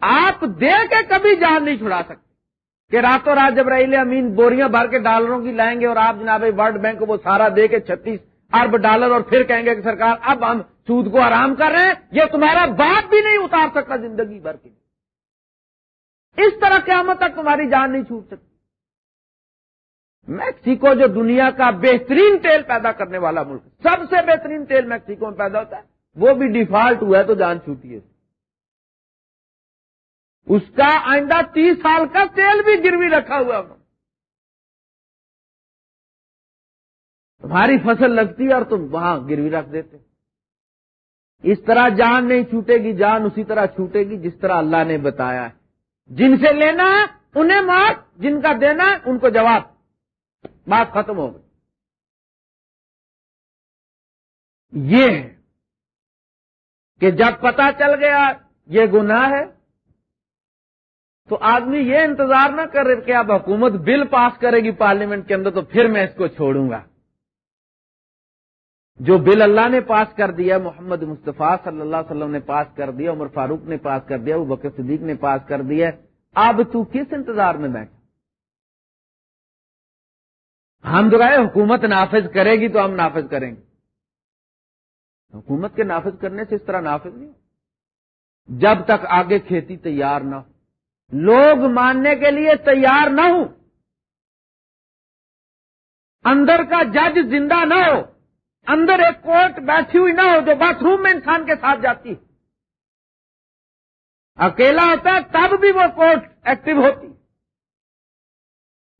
آپ دے کے کبھی جان نہیں چھڑا سکتے۔ کہ راتوں رات جب ریل امین بوریاں بھر کے ڈالروں کی لائیں گے اور آپ جناب ورلڈ بینک کو وہ سارا دے کے چھتیس ارب ڈالر اور پھر کہیں گے کہ سرکار اب ہم سود کو آرام کر رہے ہیں، یہ تمہارا باپ بھی نہیں اتار سکتا زندگی بھر کی اس طرح قیامت تک تمہاری جان نہیں چھوٹ سکتی۔ میکسیکو جو دنیا کا بہترین تیل پیدا کرنے والا ملک، سب سے بہترین تیل میکسیکو میں پیدا ہوتا ہے، وہ بھی ڈیفالٹ ہوا ہے تو جان چھوٹی ہے۔ اس کا آئندہ تیس سال کا تیل بھی گروی رکھا ہوا ہے۔ تمہاری فصل لگتی ہے اور تم وہاں گروی رکھ دیتے۔ اس طرح جان نہیں چھوٹے گی، جان اسی طرح چھوٹے گی جس طرح اللہ نے بتایا ہے۔ جن سے لینا ہے، انہیں مار جن کا دینا ہے، ان کو جواب۔ بات ختم ہو گئی۔ یہ ہے کہ جب پتا چل گیا یہ گناہ ہے تو آدمی یہ انتظار نہ کرے کہ اب حکومت بل پاس کرے گی پارلیمنٹ کے اندر تو پھر میں اس کو چھوڑوں گا۔ جو بل اللہ نے پاس کر دیا، محمد مصطفیٰ صلی اللہ علیہ وسلم نے پاس کر دیا، عمر فاروق نے پاس کر دیا وہ بکر صدیق نے پاس کر دیا، اب تو کس انتظار میں بیٹھا ہم جو حکومت نافذ کرے گی تو ہم نافذ کریں گے۔ حکومت کے نافذ کرنے سے اس طرح نافذ نہیں جب تک آگے کھیتی تیار نہ ہو لوگ ماننے کے لیے تیار نہ ہوں۔ اندر کا جج زندہ نہ ہو۔ اندر ایک کورٹ بیٹھی ہوئی نہ ہو جو باتھ روم میں انسان کے ساتھ جاتی اکیلا ہوتا ہے تب بھی وہ کورٹ ایکٹیو ہوتی۔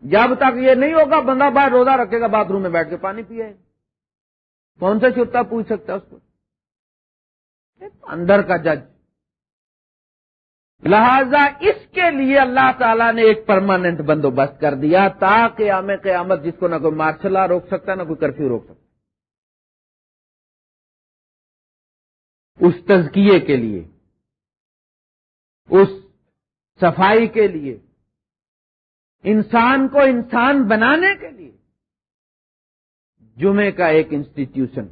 جب تک یہ نہیں ہوگا، بندہ باہر روزہ رکھے گا، باتھ روم میں بیٹھ کے پانی پیے۔ کون سا چھوٹا پوچھ سکتا اس کو؟ اندر کا جج۔ لہذا اس کے لیے اللہ تعالیٰ نے ایک پرماننٹ بندوبست کر دیا تاکہ آم قیامت جس کو نہ کوئی مارشل لا روک سکتا نہ کوئی کرفیو روک سکتا۔ اس تزکیے کے لیے، اس صفائی کے لیے، انسان کو انسان بنانے کے لیے جمعے کا ایک انسٹیٹیوشن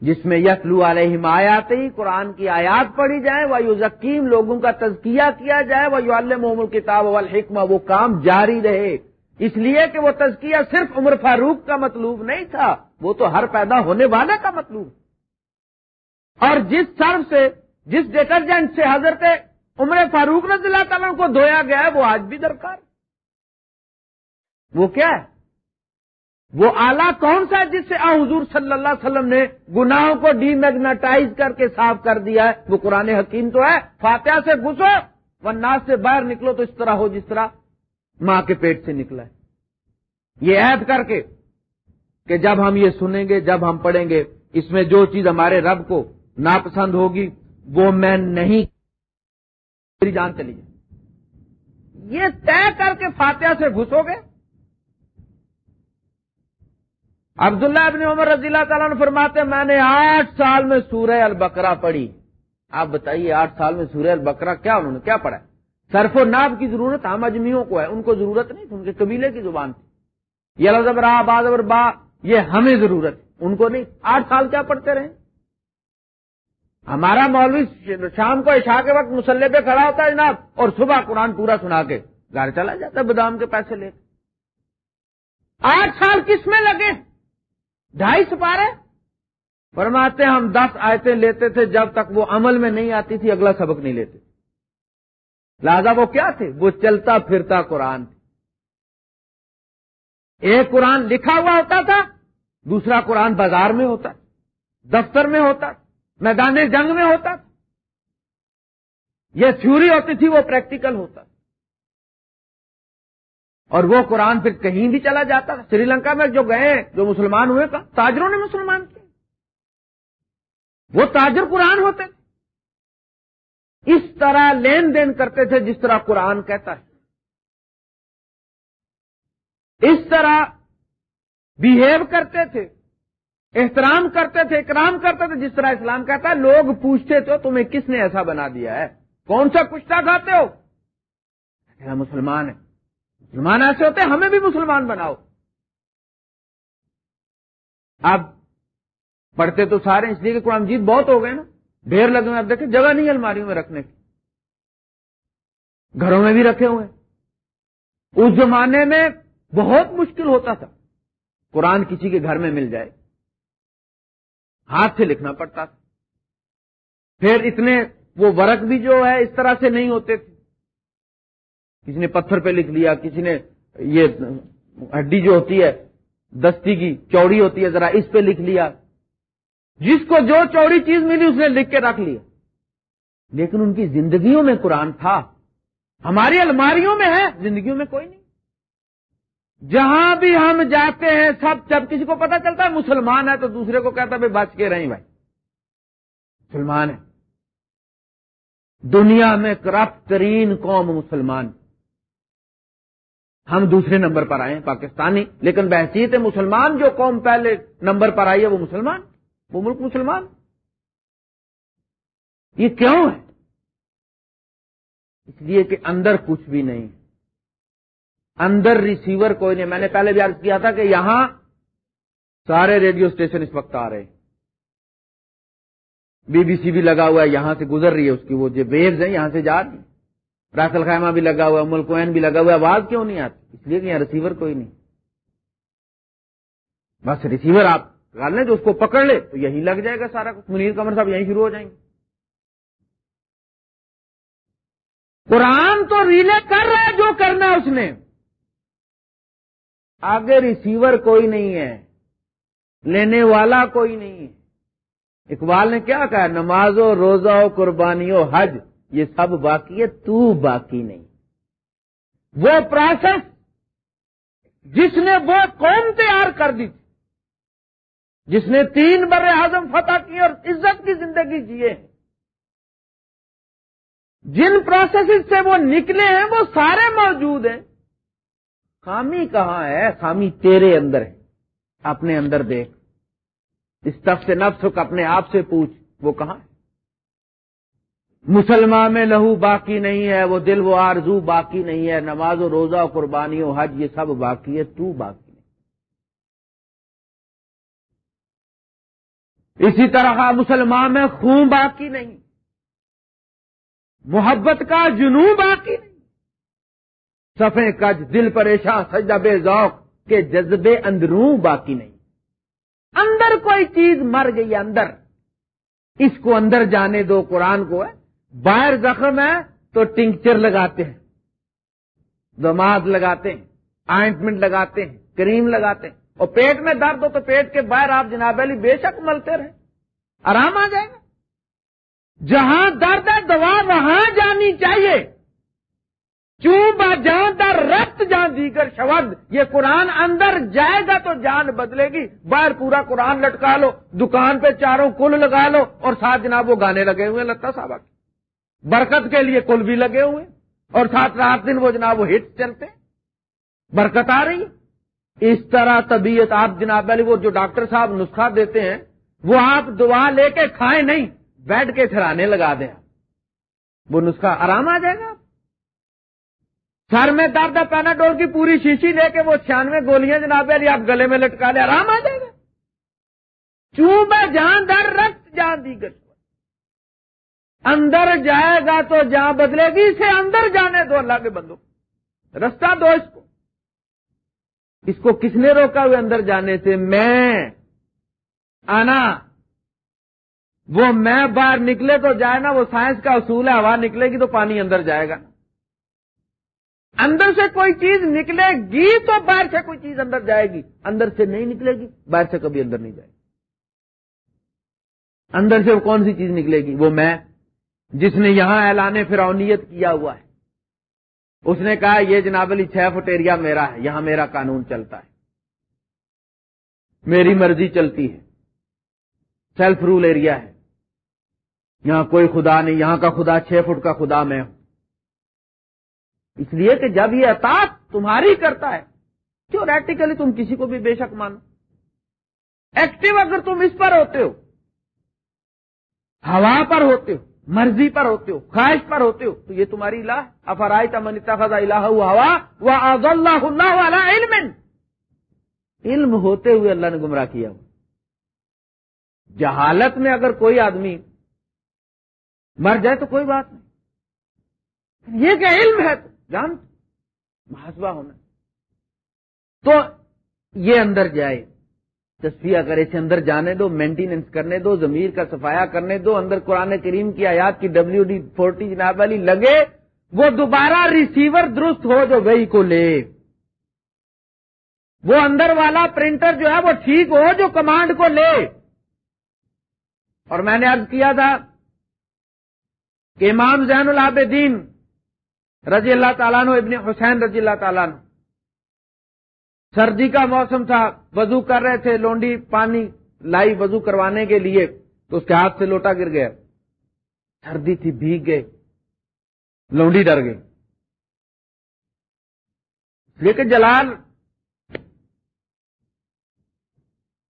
جس میں یسلو علیہ آیات ہی قرآن کی آیات پڑھی جائے وہ یوزکیم لوگوں کا تزکیہ کیا جائے، وہ یو اللہ کتاب والحکمہ، وہ کام جاری رہے۔ اس لیے کہ وہ تزکیہ صرف عمر فاروق کا مطلوب نہیں تھا، وہ تو ہر پیدا ہونے والے کا مطلوب۔ اور جس سرف سے، جس ڈیٹرجنٹ سے حضرت عمر فاروق رضی اللہ تعالیٰ کو دھویا گیا ہے، وہ آج بھی درکار۔ وہ کیا ہے؟ وہ آلہ کون سا ہے جس سے آ حضور صلی اللہ علیہ وسلم نے گناہوں کو ڈی میگنیٹائز کر کے صاف کر دیا ہے؟ وہ قرآن حکیم تو ہے۔ فاتحہ سے گھسو وہ سے باہر نکلو تو اس طرح ہو جس طرح ماں کے پیٹ سے نکلا ہے۔ یہ عید کر کے کہ جب ہم یہ سنیں گے، جب ہم پڑھیں گے، اس میں جو چیز ہمارے رب کو ناپسند ہوگی، وہ میں نہیں میری جان چلی جائے۔ یہ طے کر کے فاتحہ سے گھسو گے؟ عبداللہ ابن عمر رضی اللہ تعالیٰ نے فرماتے میں نے آٹھ سال میں سورہ البقرہ پڑھی۔ آپ بتائیے، آٹھ سال میں سورہ البقرہ کیا انہوں نے کیا پڑھا سرف و ناب کی ضرورت ہم اجمیوں کو ہے، ان کو ضرورت نہیں ان کے قبیلے کی زبان تھی۔ یہ لفظ را با، یہ ہمیں ضرورت ان کو نہیں۔ آٹھ سال کیا پڑھتے رہے؟ ہمارا مولوی شام کو عشاء کے وقت مسلح پہ کھڑا ہوتا ہے جناب، اور صبح قرآن پورا سنا کے گھر چلا جاتا ہے بدام کے پیسے لے آٹھ سال کس میں لگے؟ ڈھائی سپارے؟ فرماتے ہم دس آیتیں لیتے تھے، جب تک وہ عمل میں نہیں آتی تھی، اگلا سبق نہیں لیتے۔ لہذا وہ کیا تھے؟ وہ چلتا پھرتا قرآن تھے۔ ایک قرآن لکھا ہوا ہوتا تھا، دوسرا قرآن بازار میں ہوتا، دفتر میں ہوتا، میدان جنگ میں ہوتا۔ یہ تھیوری ہوتی تھی، وہ پریکٹیکل ہوتا۔ اور وہ قرآن پھر کہیں بھی چلا جاتا سری لنکا میں جو گئے، جو مسلمان ہوئے کا تاجروں نے مسلمان کیے وہ تاجر قرآن ہوتے تھے۔ اس طرح لین دین کرتے تھے جس طرح قرآن کہتا ہے۔ اس طرح بہیو کرتے تھے، احترام کرتے تھے، اکرام کرتے تھے جس طرح اسلام کہتا ہے۔ لوگ پوچھتے تھے تمہیں کس نے ایسا بنا دیا ہے؟ کون سا کشتہ کھاتے ہو؟ مسلمان ہے۔ مسلمان ایسے ہوتے ہیں، ہمیں بھی مسلمان بناؤ۔ اب پڑھتے تو سارے اس لیے کہ قرآن جیت بہت ہو گئے نا۔ ڈھیر لگے اب دیکھیں، جگہ نہیں الماریوں میں رکھنے کی۔ گھروں میں بھی رکھے ہوئے اس زمانے میں بہت مشکل ہوتا تھا۔ قرآن کسی کے گھر میں مل جائے۔ ہاتھ سے لکھنا پڑتا تھا۔ پھر اتنے وہ ورق بھی جو ہے، اس طرح سے نہیں ہوتے تھے۔ کسی نے پتھر پہ لکھ لیا کسی نے یہ ہڈی جو ہوتی ہے، دستی کی چوڑی ہوتی ہے، ذرا اس پہ لکھ لیا۔ جس کو جو چوڑی چیز ملی اس نے لکھ کے رکھ لیا۔ لیکن ان کی زندگیوں میں قرآن تھا۔ ہماری الماریوں میں ہے، زندگیوں میں کوئی نہیں۔ جہاں بھی ہم جاتے ہیں، سب جب کسی کو پتا چلتا ہے مسلمان ہے، تو دوسرے کو کہتا ہے بچ کے رہیں بھائی۔ مسلمان ہے دنیا میں کرپٹ ترین قوم مسلمان ہم دوسرے نمبر پر آئے ہیں، پاکستانی۔ لیکن بحثیت مسلمان، جو قوم پہلے نمبر پر آئی ہے، وہ مسلمان۔ وہ ملک مسلمان۔ یہ کیوں ہے؟ اس لیے کہ اندر کچھ بھی نہیں۔ اندر ریسیور کوئی نہیں۔ میں نے پہلے بھی عرض کیا تھا کہ یہاں سارے ریڈیو اسٹیشن اس وقت آ رہے ہیں۔ بی بی سی بھی لگا ہوا ہے، یہاں سے گزر رہی ہے اس کی۔ وہ جو ویوز ہیں، یہاں سے جا رہی راسل خیمہ بھی لگا ہوا ہے ملکوین بھی لگا ہوا ہے، آواز کیوں نہیں آتی؟ اس لیے کہ یہاں ریسیور کوئی نہیں۔ بس ریسیور آپ ڈال لیں جو اس کو پکڑ لے، تو یہی لگ جائے گا سارا کچھ۔ منیر کمر صاحب یہیں شروع ہو جائیں گے۔ قرآن تو ریلے کر رہا ہے جو کرنا اس نے۔ آگے ریسیور کوئی نہیں ہے، لینے والا کوئی نہیں ہے۔ اقبال نے کیا کہا؟ نماز و روزہ و قربانی و حج۔ یہ سب باقی ہے، تو باقی نہیں۔ وہ پروسیس جس نے وہ قوم تیار کر دی تھی، جس نے تین بر اعظم فتح کی اور عزت کی زندگی جیے جن پروسیس سے وہ نکلے ہیں، وہ سارے موجود ہیں۔ خامی کہاں ہے؟ خامی تیرے اندر ہے۔ اپنے اندر دیکھ۔ اس تف سے نفس اپنے آپ سے پوچھ، وہ کہاں ہے؟ مسلمان میں لہو باقی نہیں ہے، وہ دل و آرزو باقی نہیں ہے، نماز و روزہ و قربانی و حج، یہ سب باقی ہے، تو باقی نہیں۔ اسی طرح مسلمان میں خون باقی نہیں، محبت کا جنون باقی نہیں۔ سفے کج دل پریشان سجدہ بے ذوق کے جذبے اندروں باقی نہیں۔ اندر کوئی چیز مر گئی، اندر۔ اس کو اندر جانے دو، قرآن کو ہے۔ باہر زخم ہے تو ٹنکچر لگاتے ہیں دماد لگاتے ہیں آئنٹمنٹ لگاتے ہیں، کریم لگاتے ہیں۔ اور پیٹ میں درد ہو تو پیٹ کے باہر آپ جناب علی بے شک ملتے رہے آرام آ جائے گا۔ جہاں درد ہے، دوا وہاں جانی چاہیے۔ چوبا جان در رت جان دیگر شبد یہ قرآن اندر جائے گا تو جان بدلے گی۔ باہر پورا قرآن لٹکا لو، دکان پہ چاروں کل لگا لو اور ساتھ جناب وہ گانے لگے ہوئے لتا صاحب برکت کے لیے کل بھی لگے ہوئے اور ساتھ رات دن وہ جناب وہ ہٹ چلتے برکت آ رہی اس طرح طبیعت آپ جناب علی وہ جو ڈاکٹر صاحب نسخہ دیتے ہیں، وہ آپ دعا لے کے کھائیں نہیں، بیٹھ کے پھر لگا دیں وہ نسخہ آرام آ جائے گا۔ سر میں درد پیناڈول کی پوری شیشی لے کے وہ چھیانوے گولیاں جناب علی آپ گلے میں لٹکا لے، آرام آ جائے گا۔ چوب جان در رکھ جان دی گز اندر جائے گا تو جہاں بدلے گی، اسے اندر جانے دو اللہ کے بندو رستہ دو اس کو۔ اس کو کس نے روکا ہوئے اندر جانے سے؟ میں۔ آنا۔ وہ میں باہر نکلے تو جائے نا، وہ سائنس کا اصول ہے، ہوا نکلے گی تو پانی اندر جائے گا۔ اندر سے کوئی چیز نکلے گی تو باہر سے کوئی چیز اندر جائے گی۔ اندر سے نہیں نکلے گی، باہر سے کبھی اندر نہیں جائے گی۔ اندر سے کون سی چیز نکلے گی؟ وہ میں۔ جس نے یہاں اعلان فرونیت کیا ہوا ہے۔ اس نے کہا، یہ جناب علی چھ فٹ ایریا میرا ہے، یہاں میرا قانون چلتا ہے۔ میری مرضی چلتی ہے۔ سیلف رول ایریا ہے۔ یہاں کوئی خدا نہیں، یہاں کا خدا چھ فٹ کا خدا میں ہوں۔ اس لیے کہ جب یہ اطاط تمہاری کرتا ہے تھیوریٹیکلی تم کسی کو بھی بے شک مانو۔ ایکٹیو اگر تم اس پر ہوتے ہو، ہوا پر ہوتے ہو مرضی پر ہوتے ہو، خواہش پر ہوتے ہو، تو یہ تمہاری الہ افرائی تمن خزا الہ ہوا وہ اللہ اللہ والا علم علم ہوتے ہوئے اللہ نے گمراہ کیا جہالت میں اگر کوئی آدمی مر جائے تو کوئی بات نہیں۔ یہ کیا علم ہے تو جان محاسبہ ہونا۔ تو یہ اندر جائے۔ تصفیہ کرے اسے اندر جانے دو مینٹیننس کرنے دو، ضمیر کا صفایا کرنے دو، اندر قرآن کریم کی آیات کی ڈبلو ڈی فورٹی جناب والی لگے، وہ دوبارہ ریسیور درست ہو جو وہی کو لے وہ اندر والا پرنٹر جو ہے وہ ٹھیک ہو جو کمانڈ کو لے۔ اور میں نے ارض کیا تھا کہ امام زین العابدین رضی اللہ تعالیٰ نو ابن حسین رضی اللہ تعالیٰ نو سردی کا موسم تھا، وضو کر رہے تھے، لونڈی پانی لائی وضو کروانے کے لیے، تو اس کے ہاتھ سے لوٹا گر گیا۔ سردی تھی، بھیگ گئے۔ لونڈی ڈر گئی۔ لیکن جلال،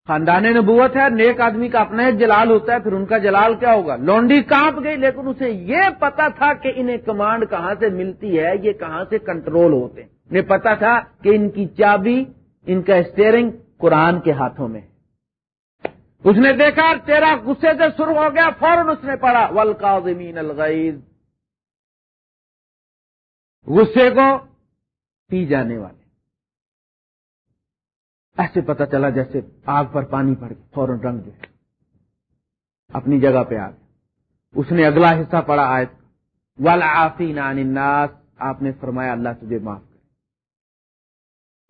خاندان نبوت ہے، نیک آدمی کا اپنا ایک جلال ہوتا ہے، پھر ان کا جلال کیا ہوگا؟ لونڈی کانپ گئی، لیکن اسے یہ پتا تھا کہ انہیں کمانڈ کہاں سے ملتی ہے، یہ کہاں سے کنٹرول ہوتے ہیں۔ انہیں پتا تھا کہ ان کی چابی، ان کا اسٹیئرنگ قرآن کے ہاتھوں میں اس نے دیکھا، تیرا غصے سے شروع ہو گیا، فوراً اس نے پڑھا ولقاظمین الغیز غصے کو پی جانے والے۔ ایسے پتا چلا جیسے آگ پر پانی پڑ گیا، فوراً رنگ جو ہے، اپنی جگہ پہ آ گیا۔ اس نے اگلا حصہ پڑھا آئے والعافین عن الناس۔ آپ نے فرمایا، اللہ تجھے معاف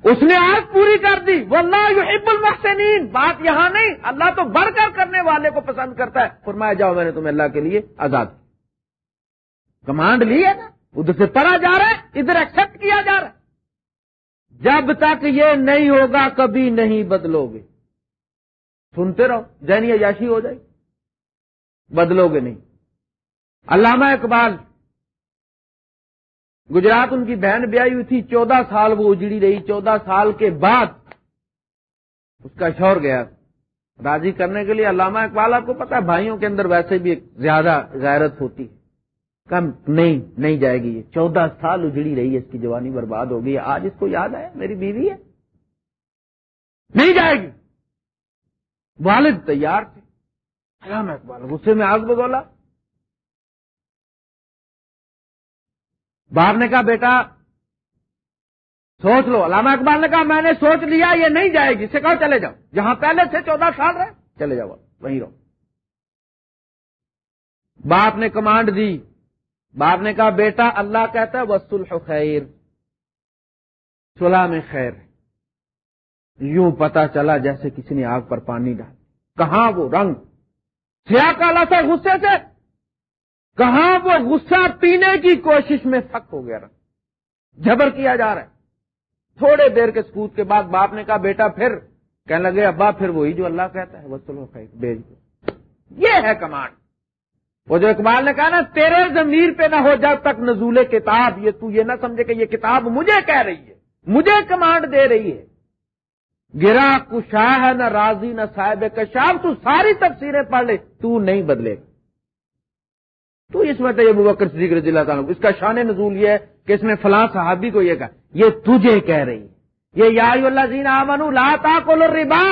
اس نے آگ پوری کر دی۔ واللہ یحب المحسنین۔ بات یہاں نہیں۔ اللہ تو بڑھ کر کرنے والے کو پسند کرتا ہے۔ فرمایا جاؤ میں نے تمہیں اللہ کے لیے آزاد۔ کمانڈ لی ہے نا۔ ادھر سے پڑھا جا رہا ہے۔ ادھر ایکسپٹ کیا جا رہا ہے۔ جب تک یہ نہیں ہوگا کبھی نہیں بدلو گے سنتے رہو۔ جینی عیاشی ہو جائے۔ بدلو گے نہیں۔ علامہ اقبال گجرات ان کی بہن بیائی ہوئی تھی، چودہ سال وہ اجڑی رہی، چودہ سال کے بعد اس کا شور گیا۔ راضی کرنے کے لیے علامہ اقبال آپ کو پتا ہے، بھائیوں کے اندر ویسے بھی زیادہ غیرت ہوتی ہے۔ کم نہیں نہیں جائے گی یہ۔ چودہ سال اجڑی رہی ہے اس کی جوانی برباد ہو گئی۔ آج اس کو یاد ہے میری بیوی ہے۔ نہیں جائے گی۔ والد تیار تھے علامہ اقبال، غصے میں آگ بگولا۔ باپ نے کہا، بیٹا، سوچ لو. علامہ اقبال نے کہا، میں نے سوچ لیا، یہ نہیں جائے گی. سے کہو چلے جاؤ. جہاں پہلے سے چودہ سال رہے، چلے جاؤ وہیں رہو۔ باپ نے کمانڈ دی۔ باپ نے کہا، بیٹا، اللہ کہتا ہے وسل خیر صلح میں خیر یوں پتا چلا جیسے کسی نے آگ پر پانی ڈال کہاں وہ رنگ؟ سیا کالا تھا غصے سے کہاں وہ غصہ پینے کی کوشش میں سخت ہو گیا رنگ جبر کیا جا رہا ہے؟ تھوڑے دیر کے سکوت کے بعد باپ نے کہا، بیٹا، پھر کہنے لگے، ابا، پھر وہی جو اللہ کہتا ہے وسل خیر بیچ دو۔ یہ ہے کمانڈ۔ وہ جو اقبال نے کہا نا، تیرے ضمیر پہ نہ ہو جب تک نزول کتاب، یہ تو یہ نہ سمجھے کہ یہ کتاب مجھے کہہ رہی ہے، مجھے کمانڈ دے رہی ہے۔ گرا، کشاہ، نہ راضی، نہ صاحب کشاب تو ساری تفسیریں پڑھ لے، تو نہیں بدلے گا۔ تو اس میں تو یہ بکر صدیق رضی اللہ تعالیٰ اس کا شان نزول یہ ہے کہ اس میں فلاں صحابی کو یہ کہا یہ تجھے کہہ رہی ہے۔ یہ یا اللہ زین امن لا کو ربا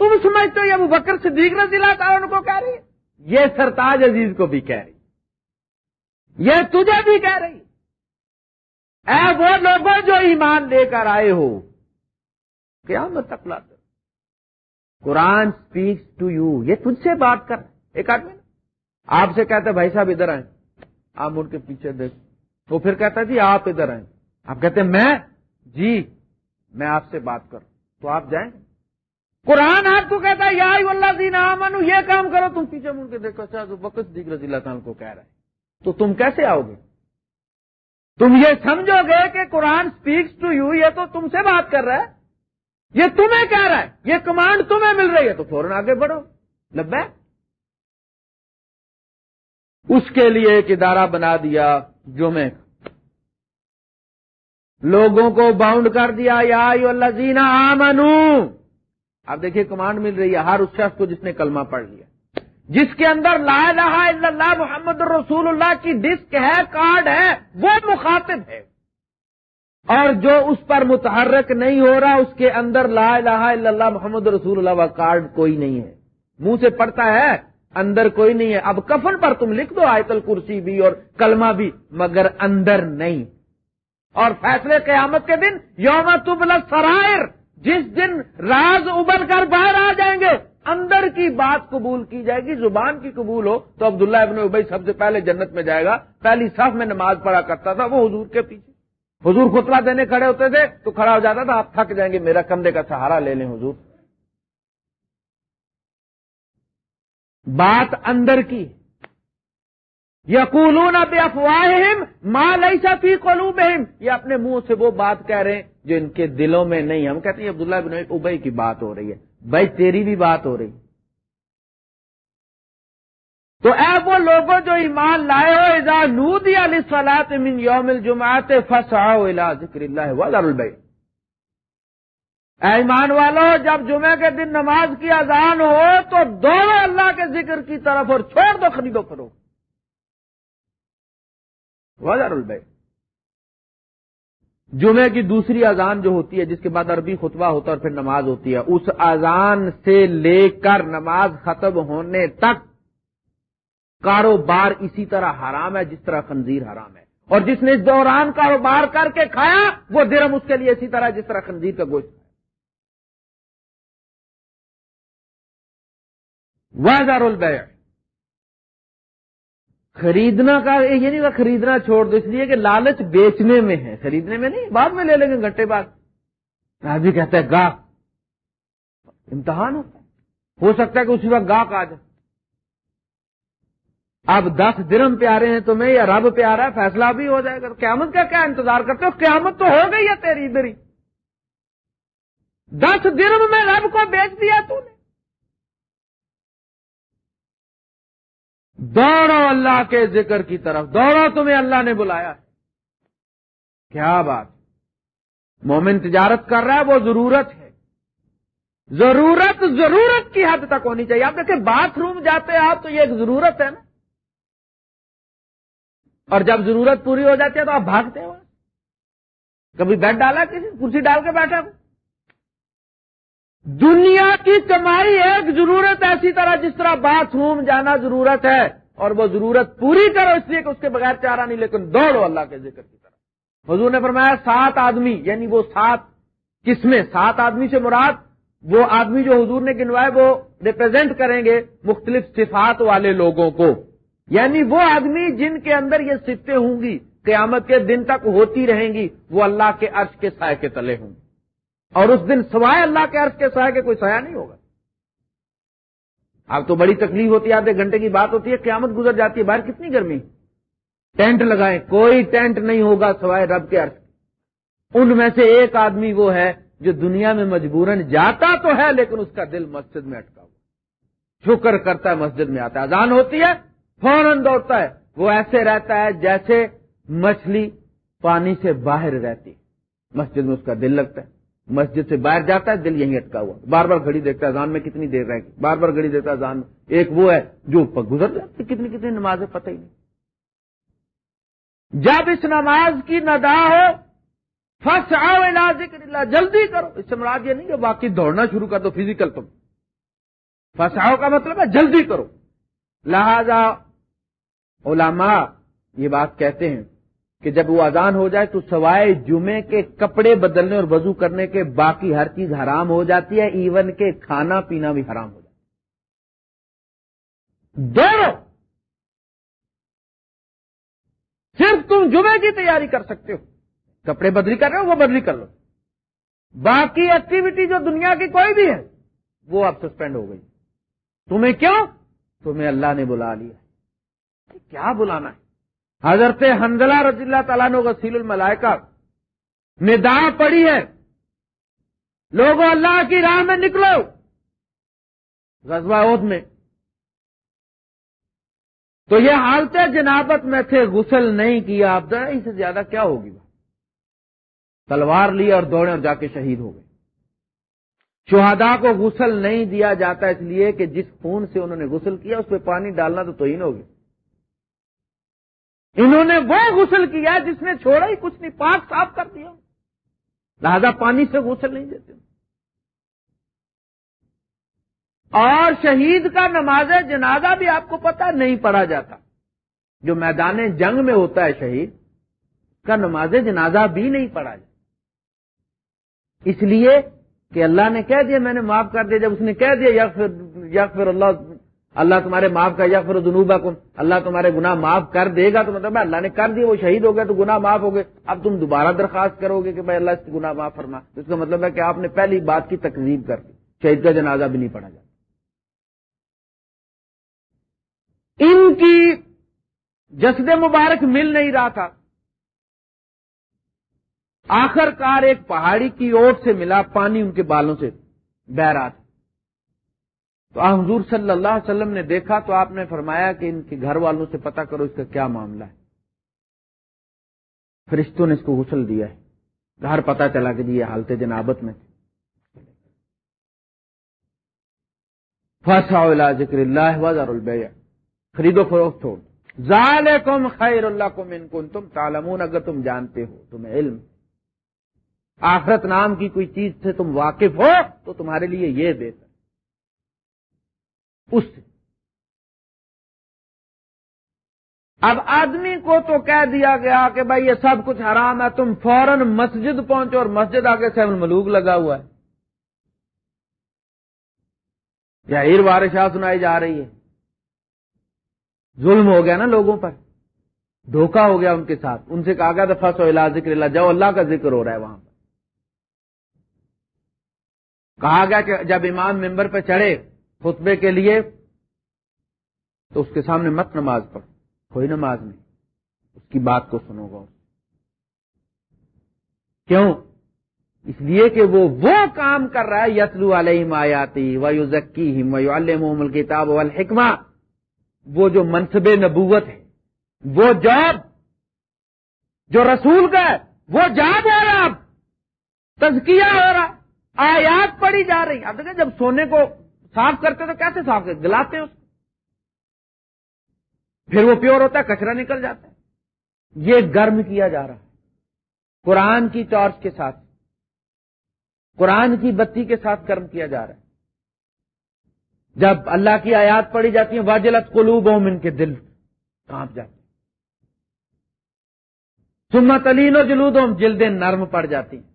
تم سمجھتے ہو یہ بکر صدیق رضی اللہ تعالیٰ کو کہہ رہی ہے؟ یہ سرتاج عزیز کو بھی کہہ رہی یہ تجھے بھی کہہ رہی اے وہ لوگوں جو ایمان لے کر آئے ہو کیا تک لاتے قرآن اسپیکس ٹو یو۔ یہ تجھ سے بات کر ایک آدمی آپ سے کہتا ہے، بھائی صاحب ادھر آئیں. آپ مڑ کے پیچھے دیکھ وہ پھر کہتا ہے جی آپ ادھر آئیں. آپ کہتے ہیں، میں؟ جی میں آپ سے بات کروں تو آپ جائیں۔ قرآن آپ کو کہتا ہے، یا اللہ دینا منو یہ کام کرو، تم پیچھے مڑ کے دیکھو۔ اچھا تو بکس رضی اللہ تعالیٰ کو کہہ رہا ہے۔ تو تم کیسے آؤ گے تم یہ سمجھو گے کہ قرآن اسپیکس ٹو یو یہ تو تم سے بات کر رہا ہے۔ یہ تمہیں کہہ رہا ہے، یہ کمانڈ تمہیں مل رہی ہے۔ تو فوراً آگے بڑھو۔ لبا اس کے لیے ایک ادارہ بنا دیا جو میں لوگوں کو باؤنڈ کر دیا، یا اللہ زینا آمنو۔ اب دیکھیے، کمانڈ مل رہی ہے ہر اس شخص کو جس نے کلمہ پڑھ لیا۔ جس کے اندر لا الہ الا اللہ محمد رسول اللہ کی ڈسک ہے، کارڈ ہے، وہ مخاطب ہے۔ اور جو اس پر متحرک نہیں ہو رہا، اس کے اندر لا الہ الا اللہ محمد رسول اللہ کا کارڈ کوئی نہیں ہے۔ منہ سے پڑتا ہے اندر کوئی نہیں ہے۔ اب کفن پر تم لکھ دو آیت الکرسی بھی اور کلمہ بھی، مگر اندر نہیں۔ اور فیصلے قیامت کے دن، یوم تبل سرائر جس دن راز ابل کر باہر آ جائیں گے، اندر کی بات قبول کی جائے گی، زبان کی قبول ہو، تو عبداللہ ابن ابئی سب سے پہلے جنت میں جائے گا۔ پہلی صف میں نماز پڑھا کرتا تھا، وہ حضور کے پیچھے۔ حضور خطرہ دینے کھڑے ہوتے تھے، تو کھڑا ہو جاتا تھا، آپ تھک جائیں گے، میرا کندھے کا سہارا لے لیں حضور۔ بات اندر کی۔ یقولون بے افواہم ماں لئی فی قلوبہم۔ یہ اپنے منہ سے وہ بات کہہ رہے ہیں جو ان کے دلوں میں نہیں ہم کہتے ہیں عبداللہ بن ابئی کی بات ہو رہی ہے۔ بھائی تیری بھی بات ہو رہی۔ تو اے وہ لوگوں جو ایمان لائے ہو، اذا نودی علی سلاد من یوم الجماعت فسعوا الى ذکر اللہ وذر البیع اے ایمان والو، جب جمعہ کے دن نماز کی اذان ہو تو دونوں اللہ کے ذکر کی طرف اور چھوڑ دو خریدو کرو وزر البے جمعے کی دوسری اذان جو ہوتی ہے، جس کے بعد عربی خطبہ ہوتا ہے اور پھر نماز ہوتی ہے، اس اذان سے لے کر نماز ختم ہونے تک کاروبار اسی طرح حرام ہے، جس طرح خنزیر حرام ہے۔ اور جس نے اس دوران کاروبار کر کے کھایا، وہ درم اس کے لیے اسی طرح جس طرح خنزیر کا گوشت وزر البے خریدنا کا یہ یعنی نہیں خریدنا چھوڑ دو، اس لیے کہ لالچ بیچنے میں ہے۔ خریدنے میں نہیں، بعد میں لے لیں گے گھنٹے بعد۔ آدمی کہتا ہے، گاہ۔ امتحان ہوتا ہے ہو سکتا ہے کہ اسی وقت گاہ آ جائے۔ اب دس درم پیارے ہیں تمہیں یا رب پیارا ہے، فیصلہ بھی ہو جائے گا۔ قیامت کا کیا انتظار کرتے ہو؟ قیامت تو ہو گئی ہے تیری ادھر ہی دس درم میں رب کو بیچ دیا تو نے۔ دوڑو اللہ کے ذکر کی طرف۔ دوڑو تمہیں اللہ نے بلایا۔ کیا بات۔ مومن تجارت کر رہا ہے، وہ ضرورت ہے۔ ضرورت ضرورت کی حد تک ہونی چاہیے۔ آپ دیکھیں، باتھ روم جاتے ہیں آپ تو یہ ایک ضرورت ہے نا۔ اور جب ضرورت پوری ہو جاتی ہے تو آپ بھاگتے ہو۔ کبھی بیڈ ڈالا کسی، کرسی ڈال کے بیٹھا۔ دنیا کی کمائی ایک ضرورت ایسی طرح جس طرح باتھ روم جانا ضرورت ہے اور وہ ضرورت پوری کرو اس لیے کہ اس کے بغیر چارہ نہیں، لیکن دوڑو اللہ کے ذکر کی طرح حضور نے فرمایا سات آدمی یعنی وہ سات قسمیں، سات آدمی سے مراد وہ آدمی جو حضور نے گنوائے، وہ ریپرزینٹ کریں گے مختلف صفات والے لوگوں کو۔ یعنی وہ آدمی جن کے اندر یہ صفتیں ہوں گی، قیامت کے دن تک ہوتی رہیں گی، وہ اللہ کے عرش کے سائے کے تلے ہوں گے۔ اور اس دن سوائے اللہ کے عرض کے سائے کے کوئی سایہ نہیں ہوگا۔ اب تو بڑی تکلیف ہوتی ہے، آدھے گھنٹے کی بات ہوتی ہے، قیامت گزر جاتی ہے باہر کتنی گرمی؟ ٹینٹ لگائیں کوئی ٹینٹ نہیں ہوگا سوائے رب کے عرض ان میں سے ایک آدمی وہ ہے جو دنیا میں مجبوراً جاتا تو ہے، لیکن اس کا دل مسجد میں اٹکا ہوا شکر کرتا ہے، مسجد میں آتا ہے۔ اذان ہوتی ہے، فوراً دوڑتا ہے۔ وہ ایسے رہتا ہے جیسے مچھلی پانی سے باہر رہتی مسجد میں اس کا دل لگتا ہے۔ مسجد سے باہر جاتا ہے، دل یہیں اٹکا ہوا۔ بار بار گھڑی دیکھتا ہے، اذان میں کتنی دیر رہے گی؟ بار بار گھڑی دیکھتا ہے، اذان میں۔ ایک وہ ہے جو گزر جاتی کتنی کتنی نمازیں پتہ ہی نہیں۔ جب اس نماز کی ندا ہو فرسٹ آؤ علاج اللہ جلدی کرو۔ اس سے مراد یہ نہیں کہ باقی دوڑنا شروع کر دو فزیکل تم۔ فرسٹ آؤ کا مطلب ہے جلدی کرو۔ لہذا علماء یہ بات کہتے ہیں کہ جب وہ اذان ہو جائے تو سوائے جمعے کے کپڑے بدلنے اور وضو کرنے کے باقی ہر چیز حرام ہو جاتی ہے، ایون کے کھانا پینا بھی حرام ہو جاتا دونوں صرف تم جمعے کی تیاری کر سکتے ہو۔ کپڑے بدلی کر رہے ہو، وہ بدلی کر لو۔ باقی ایکٹیویٹی جو دنیا کی کوئی بھی ہے، وہ اب سسپینڈ ہو گئی۔ تمہیں کیوں؟ تمہیں اللہ نے بلا لیا۔ کیا بلانا ہے؟ حضرت حنزلہ رضی اللہ تعالیٰ نے غسیل الملائکہ میں پڑی ہے۔ لوگوں اللہ کی راہ میں نکلو۔ غزوہ عہد میں۔ تو یہ حالت جنابت میں تھے، غسل نہیں کیا۔ آپ اس سے زیادہ کیا ہوگی؟ تلوار لی اور دوڑے اور جا کے شہید ہو گئے۔ شہدا کو غسل نہیں دیا جاتا اس لیے کہ جس خون سے انہوں نے غسل کیا، اس پہ پانی ڈالنا تو توہین ہوگی۔ انہوں نے وہ غسل کیا جس نے چھوڑا ہی کچھ نہیں، پاک صاف کر دیا۔ لہذا پانی سے غسل نہیں دیتے۔ اور شہید کا نماز جنازہ بھی آپ کو پتا نہیں پڑھا جاتا۔ جو میدان جنگ میں ہوتا ہے شہید، کا نماز جنازہ بھی نہیں پڑھا جاتا۔ اس لیے کہ اللہ نے کہہ دیا، میں نے معاف کر دیا، جب اس نے کہہ دیا یا پھر اللہ اللہ تمہارے معاف کر، یا پھر کم اللہ تمہارے گناہ معاف کر دے گا تو مطلب اللہ نے کر دیا وہ شہید ہو گیا تو گناہ معاف ہو گئے۔ اب تم دوبارہ درخواست کرو گے کہ بھائی اللہ اس گناہ معاف فرما۔ اس کا مطلب ہے کہ آپ نے پہلی بات کی تقریب کر دی۔ شہید کا جنازہ بھی نہیں پڑھا جاتا۔ ان کی جسد مبارک مل نہیں رہا تھا۔ آخر کار ایک پہاڑی کی اوٹ سے ملا پانی ان کے بالوں سے بہ رہا تھا۔ تو حضور صلی اللہ علیہ وسلم نے دیکھا تو آپ نے فرمایا کہ ان کے گھر والوں سے پتا کرو اس کا کیا معاملہ ہے۔ فرشتوں نے اس کو غسل دیا ہے۔ گھر پتا چلا کہ جی یہ حالت جنابت میں فسا ذکر اللہ وزار البیع خرید و فروخت ہو۔ ظال کم خیر اللہ کو من کن تم تالمون اگر تم جانتے ہو تمہیں علم، آخرت نام کی کوئی چیز سے تم واقف ہو تو تمہارے لیے یہ بہتر۔ اس سے۔ اب آدمی کو تو کہہ دیا گیا کہ بھائی یہ سب کچھ حرام ہے، تم فوراً مسجد پہنچو اور مسجد آگے سے ملوک لگا ہوا ہے۔ یا ہیر وارشاہ سنائی جا رہی ہے۔ ظلم ہو گیا نا لوگوں پر۔ دھوکہ ہو گیا ان کے ساتھ۔ ان سے کہا گیا دفعہ سو اللہ ذکر اللہ، جاؤ اللہ کا ذکر ہو رہا ہے وہاں پر۔ کہا گیا کہ جب امام ممبر پہ چڑھے خطبے کے لیے تو اس کے سامنے مت نماز پڑھ، کوئی نماز نہیں۔ اس کی بات کو سنو گا۔ کیوں؟ اس لیے کہ وہ وہ کام کر رہا ہے یسلو علیہ آیاتی ویو ذکی محمل کتاب والحکمہ۔ وہ جو منصب نبوت ہے، وہ جاب جو رسول کا ہے، وہ جاب ہو رہا اب تزکیہ ہو رہا آیات پڑی جا رہی اب دیکھیں جب سونے کو صاف کرتے تو کیسے صاف کرتے؟ گلاتے اس پھر وہ پیور ہوتا ہے، کچرا نکل جاتا ہے۔ یہ گرم کیا جا رہا ہے۔ قرآن کی ٹارچ کے ساتھ، قرآن کی بتی کے ساتھ کرم کیا جا رہا ہے۔ جب اللہ کی آیات پڑھی جاتی ہیں واجلت قلوب ان کے دل کانپ جاتے سمت علین و جلود جلدیں نرم پڑ جاتی ہیں۔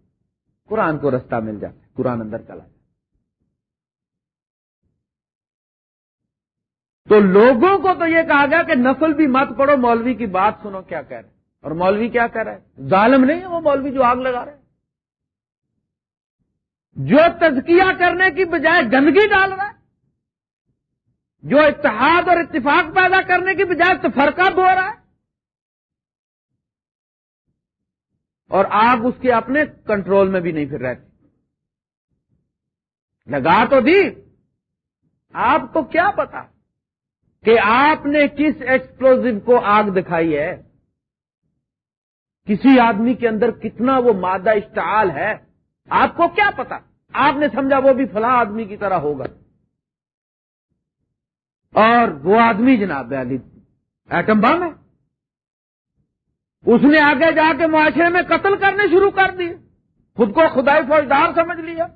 قرآن کو رستہ مل جاتا ہے، قرآن اندر چلا جاتا تو لوگوں کو تو یہ کہا گیا کہ نفل بھی مت پڑھو، مولوی کی بات سنو، کیا کہہ رہے اور مولوی کیا کہہ رہا ہے؟ ظالم نہیں ہے وہ، مولوی جو آگ لگا رہے جو تزکیہ کرنے کی بجائے گندگی ڈال رہا ہے، جو اتحاد اور اتفاق پیدا کرنے کی بجائے تفرقہ بو رہا ہے۔ اور آگ اس کے اپنے کنٹرول میں بھی نہیں پھر رہتی۔ لگا تو دی، آپ کو کیا پتا؟ کہ آپ نے کس ایکسپلوزو کو آگ دکھائی ہے؟ کسی آدمی کے اندر کتنا وہ مادہ اشتعال ہے؟ آپ کو کیا پتا؟ آپ نے سمجھا وہ بھی فلاں آدمی کی طرح ہوگا۔ اور وہ آدمی جناب علی، ایٹم بم ہے۔ اس نے آگے جا کے معاشرے میں قتل کرنے شروع کر دیے خود کو خدائی فوجدار سمجھ لیا۔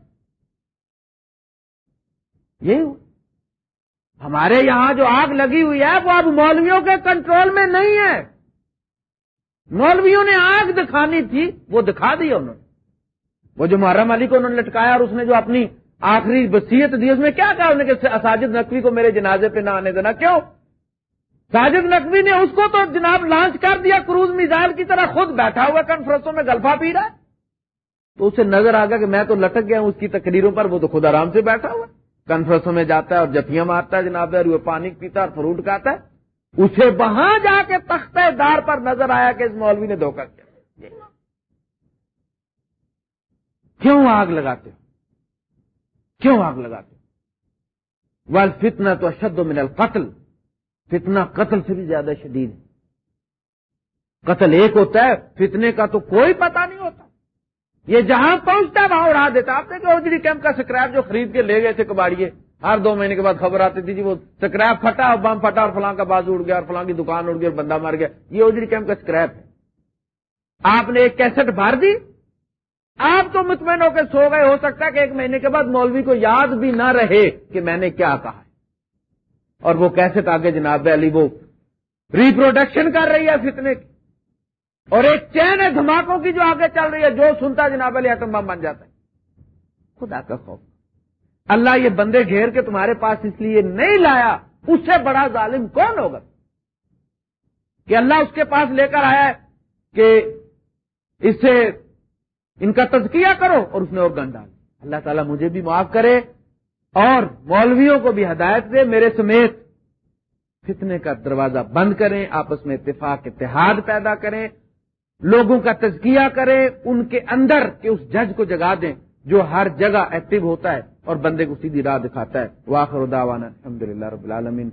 یہی ہو ہمارے یہاں جو آگ لگی ہوئی ہے وہ اب مولویوں کے کنٹرول میں نہیں ہے۔ مولویوں نے آگ دکھانی تھی، وہ دکھا دی انہوں نے۔ وہ جو محرم علی کو انہوں نے لٹکایا اور اس نے جو اپنی آخری وسیعت دی، اس میں کیا کہا انہوں نے کہ ساجد نقوی کو میرے جنازے پہ نہ آنے دینا؟ کیوں؟ ساجد نقوی نے اس کو تو جناب لانچ کر دیا، کروز میزائل کی طرح خود بیٹھا ہوا کنفرنسوں میں گلفا پی رہا ہے۔ تو اسے نظر آ گیا کہ میں تو لٹک گیا ہوں، اس کی تقریروں پر وہ تو خود آرام سے بیٹھا ہوا کنفرنسوں میں جاتا ہے اور جفیاں مارتا ہے، جناب وہ پانی پیتا اور فروٹ کھاتا ہے۔ اسے وہاں جا کے تختہ دار پر نظر آیا کہ اس مولوی نے دھوکہ کیا۔ کیوں آگ لگاتے کیوں آگ لگاتے ول فتنا تو اشد من القتل۔ فتنا قتل سے بھی زیادہ شدید ہے۔ قتل ایک ہوتا ہے، فتنے کا تو کوئی پتہ نہیں ہوتا۔ یہ جہاں پہنچتا ہے، وہاں اڑا دیتا آپ دیکھیں اوجڑی کیمپ کا سکریپ جو خرید کے لے گئے تھے کباڑیے، ہر دو مہینے کے بعد خبر آتی تھی جی وہ سکریپ پھٹا اور بم پھٹا اور فلاں کا باز اڑ گیا اور فلاں کی دکان اڑ گئی اور بندہ مر گیا۔ یہ اوجڑی کیمپ کا سکریپ ہے۔ آپ نے ایک کیسٹ بھر دی۔ آپ تو مطمئن ہو کے سو گئے۔ ہو سکتا ہے کہ ایک مہینے کے بعد مولوی کو یاد بھی نہ رہے کہ میں نے کیا کہا اور وہ کیسٹ آگے جناب علی، وہ ریپروڈکشن کر رہی ہے فتنے کی۔ اور ایک چین ہے دھماکوں کی جو آگے چل رہی ہے، جو سنتا جناب علی ایٹم بم بن جاتا ہے۔ خدا کا خوف۔ اللہ یہ بندے گھیر کے تمہارے پاس اس لیے نہیں لایا اس سے بڑا ظالم کون ہوگا؟ کہ اللہ اس کے پاس لے کر آیا ہے کہ اس سے ان کا تزکیہ کرو اور اس نے اور گن ڈال اللہ تعالیٰ مجھے بھی معاف کرے اور مولویوں کو بھی ہدایت دے، میرے سمیت فتنے کا دروازہ بند کریں، آپس میں اتفاق، اتحاد پیدا کریں۔ لوگوں کا تزکیہ کریں، ان کے اندر کہ اس جج کو جگا دیں جو ہر جگہ ایکٹیو ہوتا ہے اور بندے کو سیدھی راہ دکھاتا ہے۔ واخر داوانا الحمد رب العالمین۔